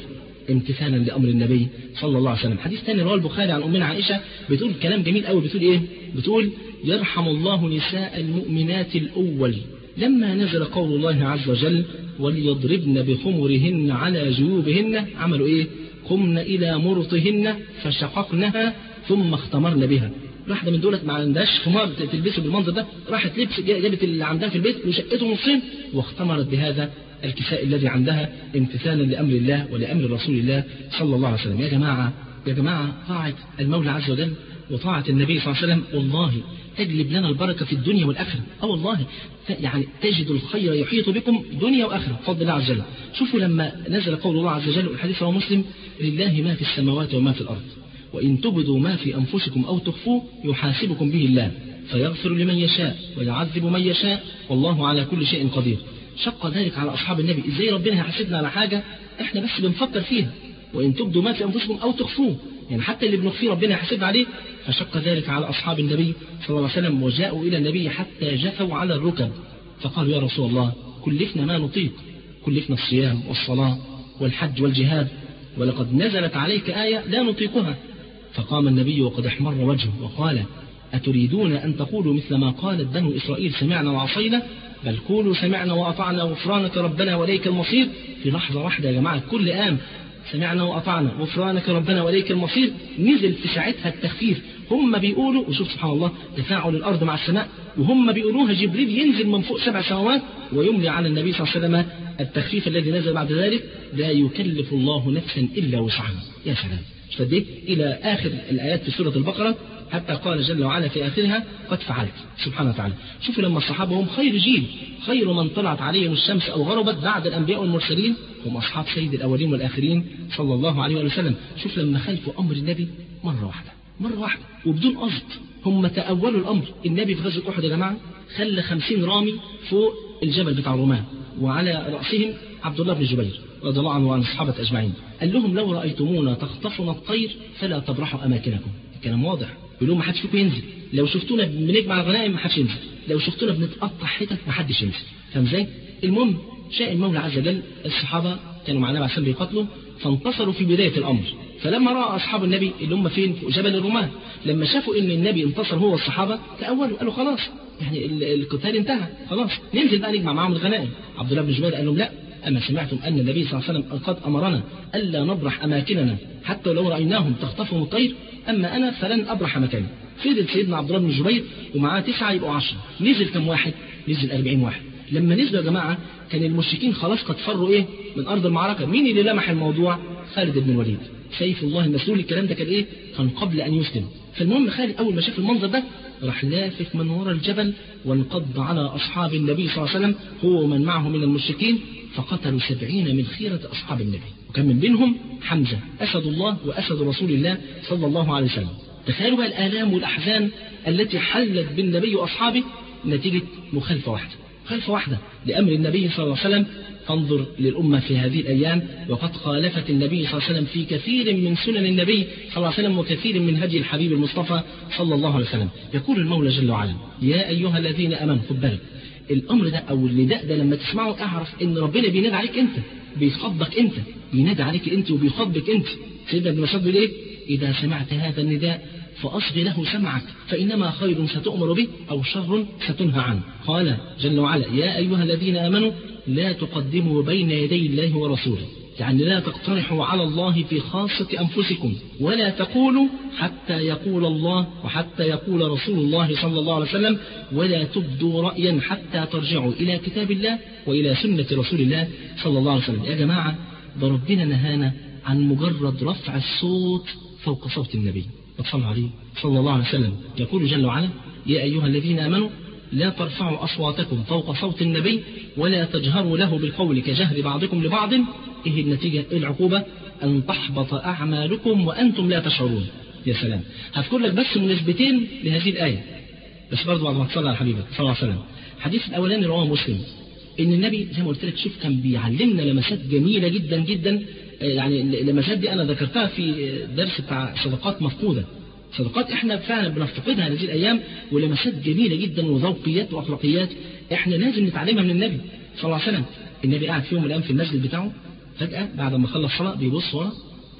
امتثالا لأمر النبي صلى الله عليه وسلم. حديث ثاني رواه البخاري عن امنا عائشه بتقول كلام جميل قوي بتقول إيه؟ بتقول يرحم الله نساء المؤمنات الأول لما نزل قول الله عز وجل وليضربن بخمرهن على جيوبهن. عملوا إيه؟ قمن إلى مرطهن فشققنها ثم اختمرن بها. واحدة من دولت ما عندهاش خمار تلبسه بالمنظر ده. راحت لبس جابت اللي عندها في البيت وشقته نصين واختمرت بهذا الكساء الذي عندها امتثالا لأمر الله ولأمر رسول الله صلى الله عليه وسلم. يا جماعة يا جماعة طاعة المولى عز وجل وطاعة النبي صلى الله عليه وسلم والله تجلب لنا البركة في الدنيا والآخرة. أه والله يعني تجد الخير يحيط بكم دنيا وآخرة. بفضل الله عز وجل. شوفوا لما نزل قول الله عز وجل والحديث رواه مسلم لله ما في السماوات وما في الأرض. وإن تبدوا ما في أنفسكم أو تخفوه يحاسبكم به الله. فيغفر لمن يشاء ويعذب من يشاء. والله على كل شيء قدير. شق ذلك على أصحاب النبي. إزاي ربنا هيحاسبنا على حاجة إحنا بس بنفكر فيها؟ وإن تبدوا ما في أنفسكم أو تخفوه. يعني حتى اللي بنخفيه ربنا يحاسبنا عليه. فشق ذلك على أصحاب النبي صلى الله عليه وسلم وجاءوا إلى النبي حتى جثوا على الركب. فقالوا يا رسول الله كلفنا ما نطيق. كلفنا الصيام والصلاة والحج والجهاد. ولقد نزلت عليك آية لا نطيقها. فقام النبي وقد احمر وجهه وقال أتريدون أن تقولوا مثل ما قالت بنو إسرائيل سمعنا وعصينا؟ بل قولوا سمعنا وأطعنا غفرانك ربنا وليك المصير. في لحظة واحدة يا جماعة كل آن سمعنا وأطعنا غفرانك ربنا وليك المصير. نزل في ساعتها التخفيف. هم بيقولوا وشوف سبحان الله تفاعل الأرض مع السماء. وهم بيقولوها جبريل ينزل من فوق سبع سماوات ويملي على النبي صلى الله عليه وسلم التخفيف الذي نزل بعد ذلك. لا يكلف الله نفسا إلا وسعها. يا سلام. فديك إلى آخر الآيات في سورة البقرة. حتى قال جل وعلا في آخرها قد فعلت. سبحانه وتعالى. شوفوا لما الصحابة هم خير جيل خير من طلعت عليهم الشمس أو غربت بعد الأنبياء والمرسلين هم أصحاب سيد الأولين والآخرين صلى الله عليه وسلم. شوف لما خلفوا أمر النبي مرة واحدة مرة واحدة. وبدون قصد هم تأولوا الأمر. النبي في غزوة أحد يا جماعة خلى خمسين رامي فوق الجبل بتاع الرومان وعلى رأسهم عبد الله بن جبير رضي الله عنه وعن الصحابة أجمعين. قال لهم لو رأيتمونا تخطفنا الطير فلا تبرحوا أماكنكم. الكلام واضح. يقول لهم ما حدش فيكم ينزل. لو شفتونا بنجمع الغنائم ما حدش ينزل. لو شفتونا بنتقطع حتت ما حدش ينزل. فاهم إزاي؟ المهم شاء المولى عز وجل الصحابة كانوا معنا عشان بيقاتلوا فانتصروا في بداية الأمر. فلما رأى أصحاب النبي اللي هم فين؟ في جبل الرومان. لما شافوا إن النبي انتصر هو والصحابة تأولوا قالوا خلاص يعني القتال انتهى خلاص ننزل بقى نجمع معاهم الغنائم. عبد الله بن جبير قال لهم لا أما سمعتم أن النبي صلى الله عليه وسلم قد أمرنا ألا نبرح أماكننا حتى لو رأيناهم تخطفهم الطير. أما أنا فلن أبرح مكاني. فضل سيدنا عبد الله بن جبير ومعاه تسعة يبقوا عشرة. نزل كم واحد؟ نزل أربعين واحد. لما نزلوا يا جماعة كان المشركين خلاص قد فروا إيه؟ من أرض المعركة. مين اللي لمح الموضوع؟ خالد بن الوليد. سيف الله المسلول الكلام ده كان إيه؟ كان قبل أن يسلم. فالمهم خالد أول ما شاف المنظر ده راح لافف من وراء الجبل وانقض على أصحاب النبي صلى الله عليه وسلم هو ومن معه من المشركين. فقتلوا سبعين من خيرة أصحاب النبي. وكان من بينهم حمزة أسد الله وأسد رسول الله صلى الله عليه وسلم. تخيلوا الآلام والأحزان التي حلت بالنبي وأصحابه نتيجة مخالفة واحدة. مخالفة واحدة لأمر النبي صلى الله عليه وسلم. فانظر للأمة في هذه الأيام وقد خالفت النبي صلى الله عليه وسلم في كثير من سنن النبي صلى الله عليه وسلم وكثير من هدي الحبيب المصطفى صلى الله عليه وسلم. يقول المولى جل وعلا يا أيها الذين أمنوا خد الأمر ده أو النداء ده لما تسمعه أعرف إن ربنا بينادي عليك أنت بيخاطبك أنت بينادي عليك أنت وبيخاطبك أنت. سيدنا ابن مسعود بيقول إيه؟ إذا سمعت هذا النداء فأصغ له سمعك فإنما خير ستؤمر به أو شر ستنهى عنه. قال جل وعلا يا أيها الذين آمنوا لا تقدموا بين يدي الله ورسوله. يعني لا تقترحوا على الله في خاصة أنفسكم ولا تقولوا حتى يقول الله وحتى يقول رسول الله صلى الله عليه وسلم ولا تبدوا رأيا حتى ترجعوا إلى كتاب الله وإلى سنة رسول الله صلى الله عليه وسلم. يا جماعة ده ربنا نهانا عن مجرد رفع الصوت فوق صوت النبي. صلى عليه صلى الله عليه وسلم. يقول جل وعلا يا أيها الذين آمنوا لا ترفعوا أصواتكم فوق صوت النبي ولا تجهروا له بالقول كجهر بعضكم لبعض إيه النتيجة إيه العقوبة أن تحبط أعمالكم وأنتم لا تشعرون. يا سلام. هذكر لك بس مناسبتين لهذه الآية. بس برضه بعد ما تصلى على حبيبك صلى الله عليه وسلم. الحديث الأولاني رواه مسلم. إن النبي زي ما قلت لك شوف كان بيعلمنا لمسات جميلة جدا جدا. يعني اللمسات دي أنا ذكرتها في درس بتاع صدقات مفقودة. صدقات إحنا فعلا بنفتقدها هذه الأيام ولمسات جميلة جدا وذوقيات وأخلاقيات إحنا لازم نتعلمها من النبي صلى الله عليه وسلم. النبي قاعد في يوم من الأيام في المسجد بتاعه. فجأة بعد ما خلص صلاة بيبص ورا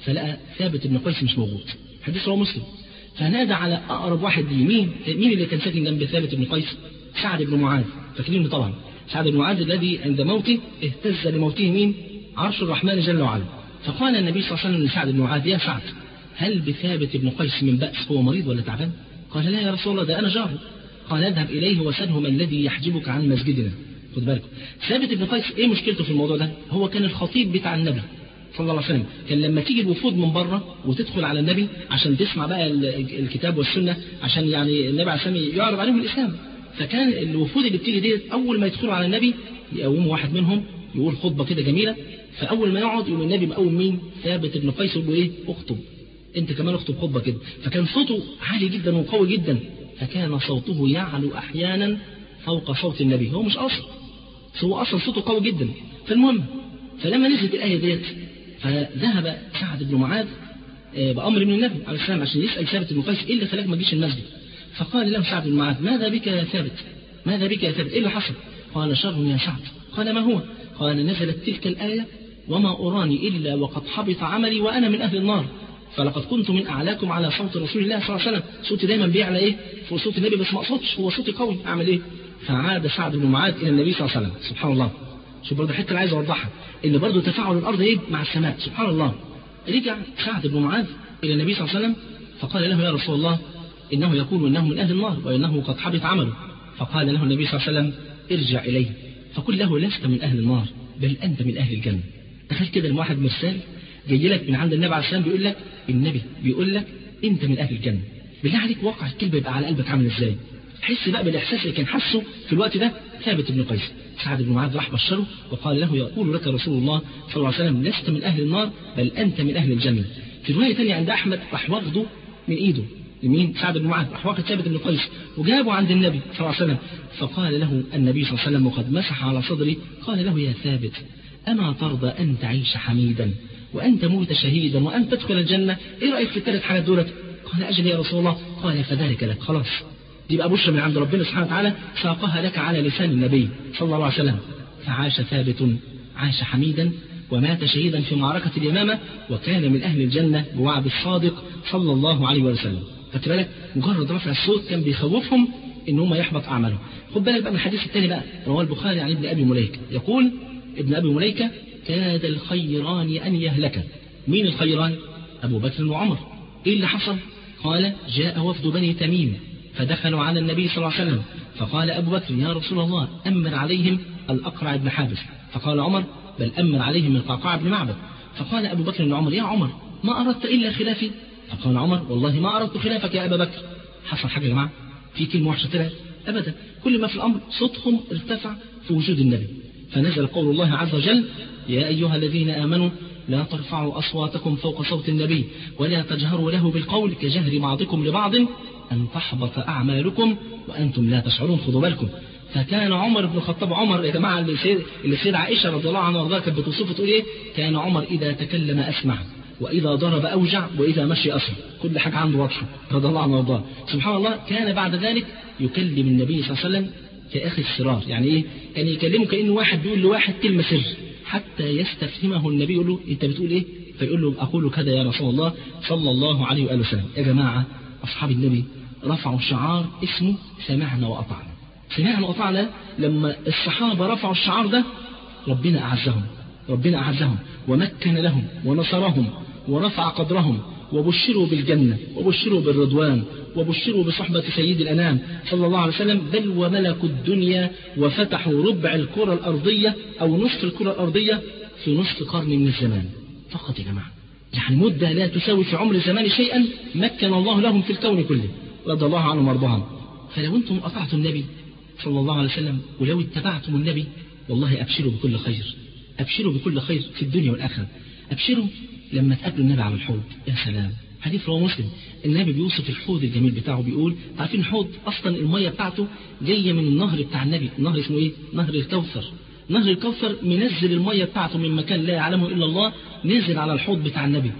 فلقى ثابت بن قيس مش موجود. حديث رواه مسلم. فنادى على أقرب واحد ليه مين؟ مين اللي كان ساكن جنب ثابت بن قيس؟ سعد بن معاذ. فاكرينه طبعا. سعد بن معاذ الذي عند موته اهتز لموته مين؟ عرش الرحمن جل وعلا. فقال النبي صلى الله عليه وسلم لسعد بن معاذ يا سعد هل بثابت بن قيس من بأس هو مريض ولا تعبان؟ قال لا يا رسول الله ده أنا جاره. قال اذهب إليه وسله ما الذي يحجبك عن مسجدنا. خد بالكم. ثابت بن قيس إيه مشكلته في الموضوع ده؟ هو كان الخطيب بتاع النبي صلى الله عليه وسلم. كان لما تيجي الوفود من بره وتدخل على النبي عشان تسمع بقى الكتاب والسنة عشان يعني النبي عليه السلام يعرض عليهم الإسلام. فكان الوفود اللي بتيجي ديت أول ما يدخلوا على النبي يقوم واحد منهم يقول خطبة كده جميلة. فأول ما يقعد يقول النبي مقوم مين؟ ثابت بن قيس يقول له إيه؟ اخطب. أنت كمان اخطب خطبة كده. فكان صوته عالي جدا وقوي جدا. فكان صوته يعلو أحيانا فوق صوت النبي. هو مش قصر هو أصلا صوته قوي جدا. فالمهم فلما نزلت الآية ديت فذهب سعد بن معاذ بأمر من النبي عليه السلام عشان يسأل ثابت بن قيس إيه اللي خلاك ما تجيش المسجد؟ فقال له سعد بن معاذ ماذا بك يا ثابت؟ ماذا بك يا ثابت؟ إيه اللي حصل؟ قال شر يا سعد. قال ما هو؟ قال نزلت تلك الآية وما أراني إلا وقد حبط عملي وأنا من أهل النار. فلقد كنت من أعلاكم على صوت رسول الله صلى الله عليه وسلم. صوتي دايما بيعلى إيه؟ فوق صوت النبي بس ما أقصدش هو صوتي قوي. أعمل إيه؟ فعاد سعد بن معاذ إلى النبي صلى الله عليه وسلم. سبحان الله. شوف برضه الحتة اللي عايز أوضحها. إن برضه تفاعل الأرض إيه؟ مع السماء. سبحان الله. رجع سعد بن معاذ إلى النبي صلى الله عليه وسلم فقال له يا رسول الله إنه يقول إنه من أهل النار وإنه قد حبط عمله. فقال له النبي صلى الله عليه وسلم ارجع إليه. فقل له لست من أهل النار بل أنت من أهل الجنة. تخيل كده لما واحد مرسال جاي لك من عند النبي عليه السلام بيقول لك النبي بيقول لك أنت من أهل الجنة. بالله عليك واقع الكلمة يبقى على قلبك عامل إزاي؟ حس بقى بالإحساس اللي كان حسه في الوقت ده ثابت بن قيس. سعد بن معاذ راح بشره وقال له يقول لك رسول الله صلى الله عليه وسلم لست من أهل النار بل أنت من أهل الجنة. في رواية ثانية عند أحمد راح واخده من إيده. يمين سعد بن معاذ. راح واخد ثابت بن قيس. وجابه عند النبي صلى الله عليه وسلم. فقال له النبي صلى الله عليه وسلم وقد مسح على صدري. قال له يا ثابت أما ترضى أن تعيش حميدا؟ وأن تموت شهيدا؟ وأن تدخل الجنة؟ إيه رأيك في الثلاث حالات دولت؟ قال أجل يا رسول الله. قال فذلك لك. خلاص. دي بقى بشرى من عند ربنا سبحانه وتعالى ساقها لك على لسان النبي صلى الله عليه وسلم. فعاش ثابت عاش حميدا ومات شهيدا في معركة اليمامة وكان من أهل الجنة بوعد الصادق صلى الله عليه وسلم. خدت بالك؟ مجرد رفع الصوت كان بيخوفهم إن هم يحبط أعمالهم. خد بالك بقى من الحديث الثاني بقى رواه البخاري عن ابن أبي مليكة. يقول ابن أبي مليكة كاد الخيران أن يهلكا مين الخيران؟ أبو بكر وعمر. إيه اللي حصل؟ قال جاء وفد بني تميم. فدخلوا على النبي صلى الله عليه وسلم. فقال أبو بكر يا رسول الله أمر عليهم الأقرع بن حابس. فقال عمر بل أمر عليهم القعقاع بن معبد. فقال أبو بكر لعمر يا عمر ما أردت إلا خلافي. فقال عمر والله ما أردت خلافك يا أبا بكر. حصل حاجة يا جماعة؟ في كلمة وحشة طلعت؟ أبدا. كل ما في الأمر صوتهم ارتفع في وجود النبي. فنزل قول الله عز وجل يا أيها الذين آمنوا لا ترفعوا أصواتكم فوق صوت النبي ولا تجهروا له بالقول كجهر بعضكم لبعض أن تحبط أعمالكم وأنتم لا تشعرون خذوا بالكم فكان عمر بن الخطاب عمر يا جماعة اللي سيد, عائشة رضي الله عنها وارضاها كانت بتوصفه تقول إيه؟ كان عمر إذا تكلم أسمع وإذا ضرب أوجع وإذا مشي أسرع. كل حاجة عنده واضحة رضي الله عنه وارضاه سبحان الله كان بعد ذلك يكلم النبي صلى الله عليه وسلم كأخي السرار يعني إيه؟ كان يكلمه كأنه واحد بيقول لواحد كلمة سر. حتى يستفهمه النبي يقول له أنت بتقول إيه؟ فيقول له أقول كذا يا رسول الله صلى الله عليه وآله وسلم. يا جماعة أصحاب النبي رفعوا شعار اسمه سمعنا وأطعنا. سمعنا وأطعنا لما الصحابة رفعوا الشعار ده ربنا أعزهم ربنا أعزهم ومكن لهم ونصرهم ورفع قدرهم وبشروا بالجنة وبشروا بالرضوان وبشروا بصحبة سيد الأنام صلى الله عليه وسلم. بل وملكوا الدنيا وفتحوا ربع الكرة الأرضية أو نصف الكرة الأرضية في نصف قرن من الزمان. فقط يا جماعة يعني مدة لا تساوي في عمر الزمان شيئا مكن الله لهم في الكون كله. رضي الله عنهم وأرضاهم. فلو أنتم أطعتم النبي صلى الله عليه وسلم ولو اتبعتم النبي والله أبشروا بكل خير. أبشروا بكل خير في الدنيا والآخرة. أبشروا لما تقابلوا النبي على الحوض. يا سلام. حديث رواه مسلم. النبي بيوصف الحوض الجميل بتاعه بيقول عارفين الحوض؟ أصلا المية بتاعته جاية من النهر بتاع النبي. النهر اسمه إيه؟ نهر الكوثر. نهر الكوثر منزل المية بتاعته من مكان لا يعلمه إلا الله نزل على الحوض بتاع النبي.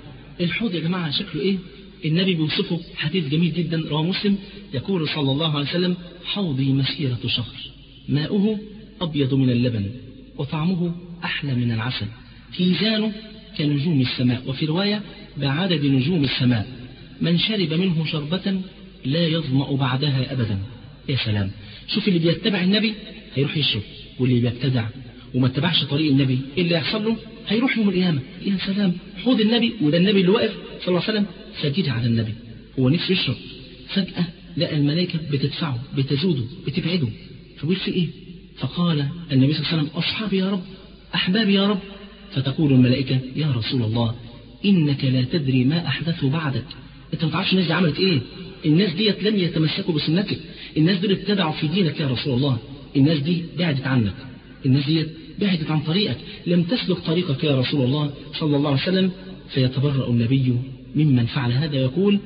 الحوض يا جماعة شكله إيه؟ النبي بيوصفه حديث جميل جدا رواه مسلم يقول صلى الله عليه وسلم حوضي مسيرة شهر ماؤه أبيض من اللبن وطعمه أحلى من العسل كيزانه كنجوم السماء وفي رواية بعدد نجوم السماء من شرب منه شربة لا يظمأ بعدها أبدا. يا سلام! شوف اللي بيتبع النبي هيروح يشرب واللي بيبتدع وما اتبعش طريق النبي إيه اللي يحصل له هيروح يوم القيامة. يا سلام! حوض النبي وده النبي اللي واقف صلى الله عليه وسلم ساجد على النبي. هو نفسه يشرب فجأة لقى الملائكة بتدفعه بتزوده بتبعده. فبيقول في إيه؟ فقال النبي صلى الله عليه وسلم أصحابي يا رب أحبابي يا رب. فتقول الملائكة يا رسول الله إنك لا تدري ما أحدثوا بعدك. أنت ما تعرفش الناس دي عملت إيه؟ الناس ديت لم يتمسكوا بسنتك. الناس دول ابتدعوا في دينك يا رسول الله. الناس دي بعدت عنك. الناس ديت بعدت عن طريقك. لم تسلك طريقك يا رسول الله صلى الله عليه وسلم. فيتبرأ النبي ممن فعل هذا يقول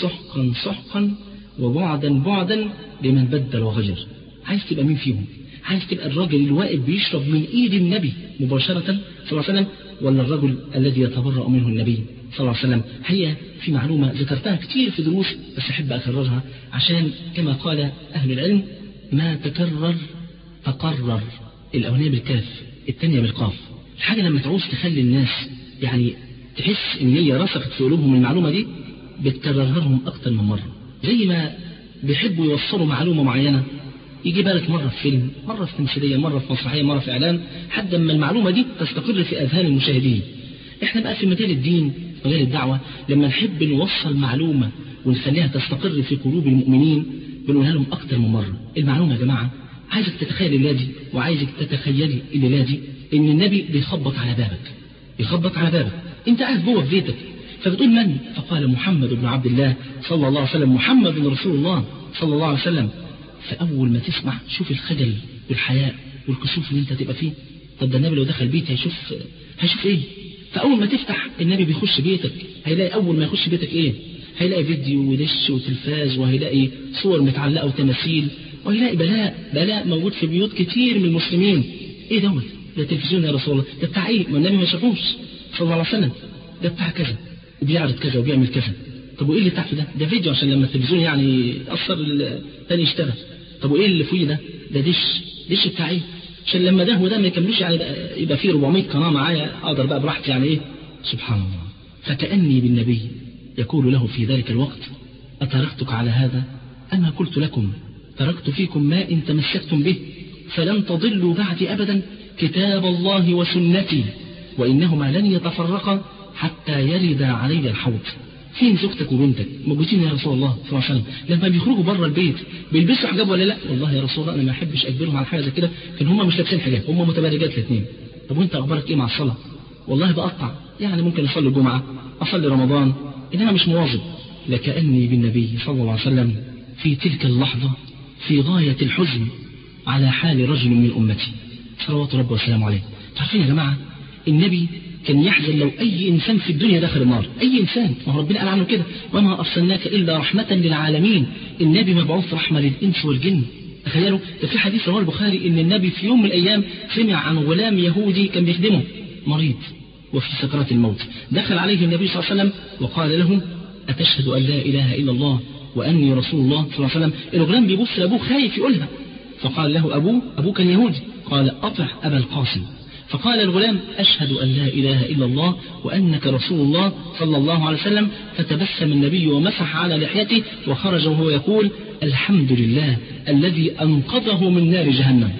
سحقا سحقا وبعدا بعدا لمن بدل وغير عايز تبقى مين فيهم؟ عايز تبقى الراجل الواقف بيشرب من إيد النبي مباشرة صلى الله عليه وسلم ولا الرجل الذي يتبرأ منه النبي صلى الله عليه وسلم؟ هي في معلومة ذكرتها كتير في دروس بس أحب أكررها عشان كما قال أهل العلم ما تكرر تقرر. الأولانية بالكاف الثانية بالقاف. الحاجة لما تعوز تخلي الناس يعني تحس إن هي رسخت في قلوبهم المعلومة دي بتكررها لهم أكتر من مرة. زي ما بيحبوا يوصلوا معلومة معينة يجي بالك مرة في فيلم مرة في تمثيلية مرة في مسرحية مرة في إعلان حتى ما المعلومة دي تستقر في أذهان المشاهدين. إحنا بقى في مجال الدين مجال الدعوة لما نحب نوصل معلومة ونخليها تستقر في قلوب المؤمنين بنقولها لهم أكتر من مرة. المعلومة يا جماعة عايزك تتخيل الليلة دي وعايزك تتخيلي الليلة دي إن النبي بيخبط على بابك. بيخبط على بابك. انت قاعد جوه في بيتك. فبتقول من؟ فقال محمد بن عبد الله صلى الله عليه وسلم محمد رسول الله صلى الله عليه وسلم. فأول ما تسمع شوف الخجل والحياء والكسوف اللي انت تبقى فيه. طب ده النبي لو دخل بيتي هيشوف هيشوف إيه؟ فأول ما تفتح النبي بيخش بيتك. هيلاقي أول ما يخش بيتك إيه؟ هيلاقي فيديو ودش وتلفاز وهيلاقي صور متعلقة وتماثيل وهيلاقي بلاء بلاء موجود في بيوت كتير من المسلمين. إيه دوت؟ ده تلفزيون يا رسول الله. ده بتاع إيه؟ ما النبي ما شافوش. صلى الله عليه وسلم. بتاع كذا وبيعرض كذا وبيعمل كذا. طب وإيه اللي تحت ده؟ ده فيديو عشان لما التلفزيون يعني يأثر الثاني يشتغل طب وإيه اللي فوقيه ده؟ ده دش دش بتاع إيه؟ عشان لما ده وده ما يكملوش يعني يبقى, فيه 400 قناة معايا أقدر بقى براحتي يعني إيه؟ سبحان الله. فكأني بالنبي يقول له في ذلك الوقت أتركتك على هذا؟ أما قلت لكم تركت فيكم ما إن تمسكتم به فلن تضلوا بعد أبدا كتاب الله وسنتي. وإنهما لن يتفرقا حتى يرد علي الحوض فين زوجتك وبنتك؟ موجودين يا رسول الله صلى الله عليه وسلم. لما بيخرجوا بره البيت. بيلبسوا حجاب ولا لا؟ والله يا رسول الله أنا ما أحبش أجبرهم على حاجة زي كده. كان هم مش لابسين حجاب هم متبرجات الاثنين طب وأنت أخبارك إيه مع الصلاة؟ والله بقطع. يعني ممكن أصلي الجمعة أصلي رمضان. انما مش مواظب. لكأني بالنبي صلى الله عليه وسلم في تلك اللحظة في غاية الحزن على حال رجل من أمتي. صلوات ربي وسلامه عليه. عارفين يا جماعة النبي كان يحزن لو أي إنسان في الدنيا دخل النار. أي إنسان. ما هو ربنا قال عنه كده. وما أرسلناك إلا رحمة للعالمين. النبي مبعوث رحمة للإنس والجن. تخيلوا ده في حديث رواه البخاري إن النبي في يوم من الأيام سمع عن غلام يهودي كان بيخدمه. مريض. وفي سكرات الموت. دخل عليه النبي صلى الله عليه وسلم وقال له أتشهد أن لا إله إلا الله وأني رسول الله صلى الله عليه وسلم. الغلام بيبص لأبوه خايف يقولها. فقال له أبوه أبوه كان يهودي قال أطع أبا القاسم. فقال الغلام أشهد أن لا إله إلا الله وأنك رسول الله صلى الله عليه وسلم. فتبسم النبي ومسح على لحيته وخرج وهو يقول الحمد لله الذي أنقذه من نار جهنم.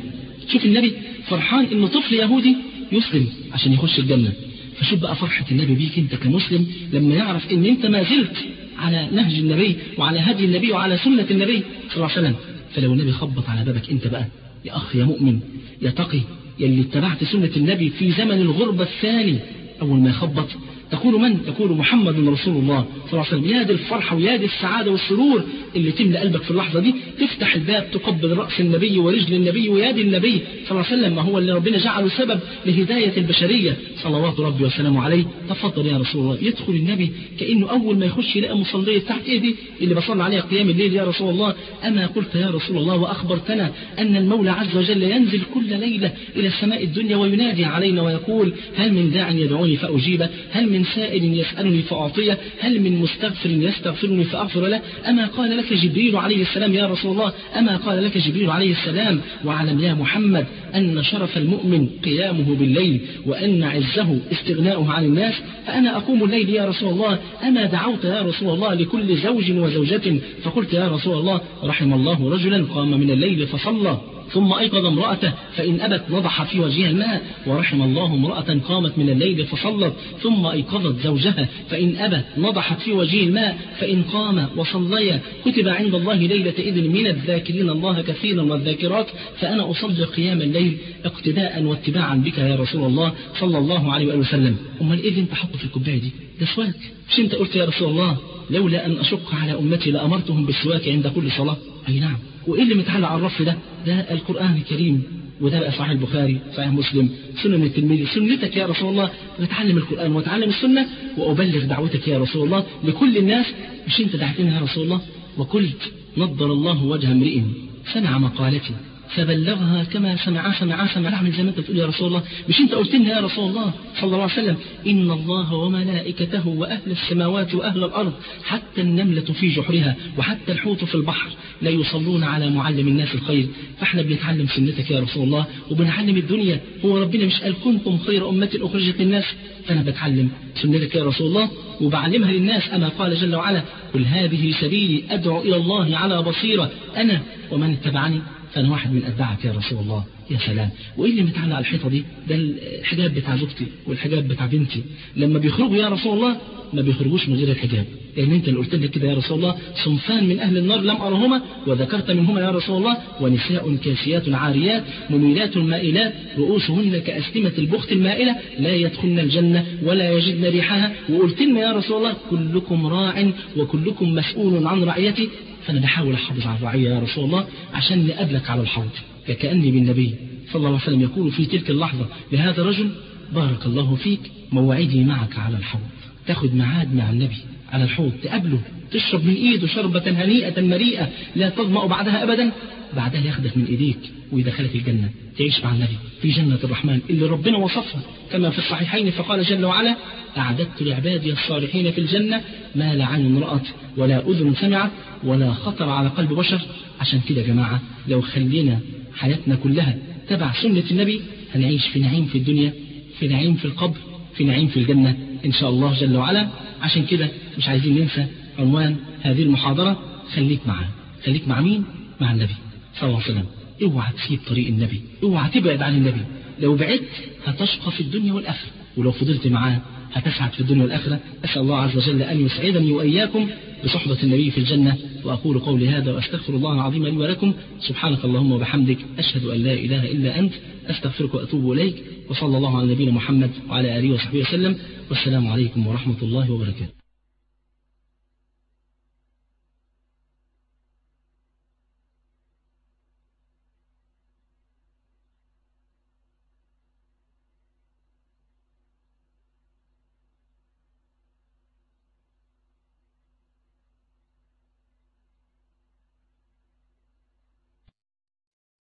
شوف النبي فرحان إنه طفل يهودي يسلم عشان يخش الجنة. فشوف بقى فرحة النبي بيك أنت كمسلم لما يعرف إن أنت ما زلت على نهج النبي وعلى هدي النبي وعلى سنة النبي صلى الله عليه وسلم. فلو النبي خبط على بابك أنت بقى يا أخ يا مؤمن يا تقي يلي اتبعت سنة النبي في زمن الغربة الثاني أول ما يخبط تقول من؟ تقول محمد رسول الله صلى الله عليه وسلم. يا دي الفرحة ويا دي السعادة والسرور اللي تملأ قلبك في اللحظة دي تفتح الباب تقبل رأس النبي ورجل النبي ويد النبي صلى الله عليه وسلم. ما هو اللي ربنا جعله سبب لهداية البشرية. صلوات ربي وسلامه عليه. تفضل يا رسول الله. يدخل النبي كأنه أول ما يخش يلاقي مصلية تحت إيه دي اللي بصلي عليها قيام الليل. يا رسول الله أما قلت يا رسول الله وأخبرتنا أن المولى عز وجل ينزل كل ليلة إلى السماء الدنيا وينادي علينا ويقول هل من داع يدعوني فأجيبه؟ هل من سائل يسألني فأعطيه هل من مستغفر يستغفرني فأغفر له؟ أما قال لك جبريل عليه السلام يا رسول الله أما قال لك جبريل عليه السلام وأعلم يا محمد أن شرف المؤمن قيامه بالليل وأن عزه استغناؤه عن الناس فأنا أقوم الليل يا رسول الله أما دعوت يا رسول الله لكل زوج وزوجة فقلت يا رسول الله رحم الله رجلا قام من الليل فصلى. ثم أيقظ امرأته فإن أبت نضح في وجهها الماء ورحم الله امرأة قامت من الليل فصلت ثم أيقظت زوجها فإن أبت نضحت في وجهه الماء فإن قام وصليا. كتب عند الله ليلة إذن من الذاكرين الله كثيرا والذاكرات فأنا أصلي قيام الليل اقتداء واتباعا بك يا رسول الله صلى الله عليه وآله وسلم. أمال إيه انت حطه في الكوباية دي. ده سواك مش أنت قلت يا رسول الله؟ لولا أن أشق على أمتي لأمرتهم بالسواك عند كل صلاة. أي نعم. وإيه اللي متعلق على الرف ده؟ ده القرآن الكريم وده بقى صحيح البخاري صحيح مسلم سنن الترمذي سنتك يا رسول الله. بتعلم القرآن وتعلم السنة وأبلغ دعوتك يا رسول الله. لكل الناس مش أنت دعتنا يا رسول الله؟ وقلت نضر الله وجه امرئ سمع مقالتي. فبلغها كما سمع سمع سمع نعمل زي ما انت بتقول يا رسول الله مش أنت قلت لنا يا رسول الله صلى الله عليه وسلم إن الله وملائكته وأهل السماوات وأهل الأرض حتى النملة في جحرها وحتى الحوت في البحر لا يصلون على معلم الناس الخير. فإحنا بنتعلم سنتك يا رسول الله وبنعلم الدنيا. هو ربنا مش قال كنتم خير أمة أخرجت للناس. فأنا بتعلم سنتك يا رسول الله وبعلمها للناس أما قال جل وعلا قل هذه سبيلي أدعو إلى الله على بصيرة أنا ومن اتبعني. فأنا واحد من أتباعك يا رسول الله يا سلام. وإيه اللي متعلق على الحيطة دي ده الحجاب بتاع زوجتي والحجاب بتاع بنتي. لما بيخرجوا يا رسول الله ما بيخرجوش من غير الحجاب. لأن أنت اللي قلت لك كده يا رسول الله صنفان من أهل النار لم أرهما وذكرت منهما يا رسول الله ونساء كاسيات عاريات مميلات مائلات رؤوسهن كأسلمة البخت المائلة لا يدخلن الجنة ولا يجدن ريحها. وقلت لنا يا رسول الله كلكم راع وكلكم مسؤول عن رعيته. فأنا بحاول أحافظ على الرعية يا رسول الله عشان نقابلك على الحوض. كأني بالنبي صلى الله عليه وسلم يقول في تلك اللحظة لهذا الرجل بارك الله فيك موعدي معك على الحوض. تاخد ميعاد مع النبي على الحوض تقابله تشرب من إيده شربة هنيئة مريئة لا تظمأ بعدها ابدا بعدها ياخدك من إيديك ويدخلك الجنة تعيش مع النبي في جنة الرحمن اللي ربنا وصفها. كما في الصحيحين فقال جل وعلا أعددت لعبادي الصالحين في الجنة ما لا عين رأت ولا أذن سمعت ولا خطر على قلب بشر. عشان كده يا جماعة لو خلينا حياتنا كلها تبع سنة النبي هنعيش في نعيم في الدنيا في نعيم في القبر في نعيم في الجنة إن شاء الله جل وعلا. عشان كده مش عايزين ننسى عنوان هذه المحاضرة خليك معاه خليك مع مين؟ مع النبي صلى الله عليه وسلم. اوعى تسيب طريق النبي. اوعى تبعد عن النبي. لو بعدت هتشقى في الدنيا والآخرة. ولو فضلت معاه هتسعد في الدنيا والآخرة. أسأل الله عز وجل أن يسعدني وإياكم بصحبة النبي في الجنة. وأقول قولي هذا وأستغفر الله العظيم لي ولكم. سبحانك اللهم وبحمدك. أشهد أن لا إله إلا أنت. أستغفرك وأتوب إليك. وصلى الله على نبينا محمد وعلى آله وصحبه وسلم. والسلام عليكم ورحمة الله وبركاته.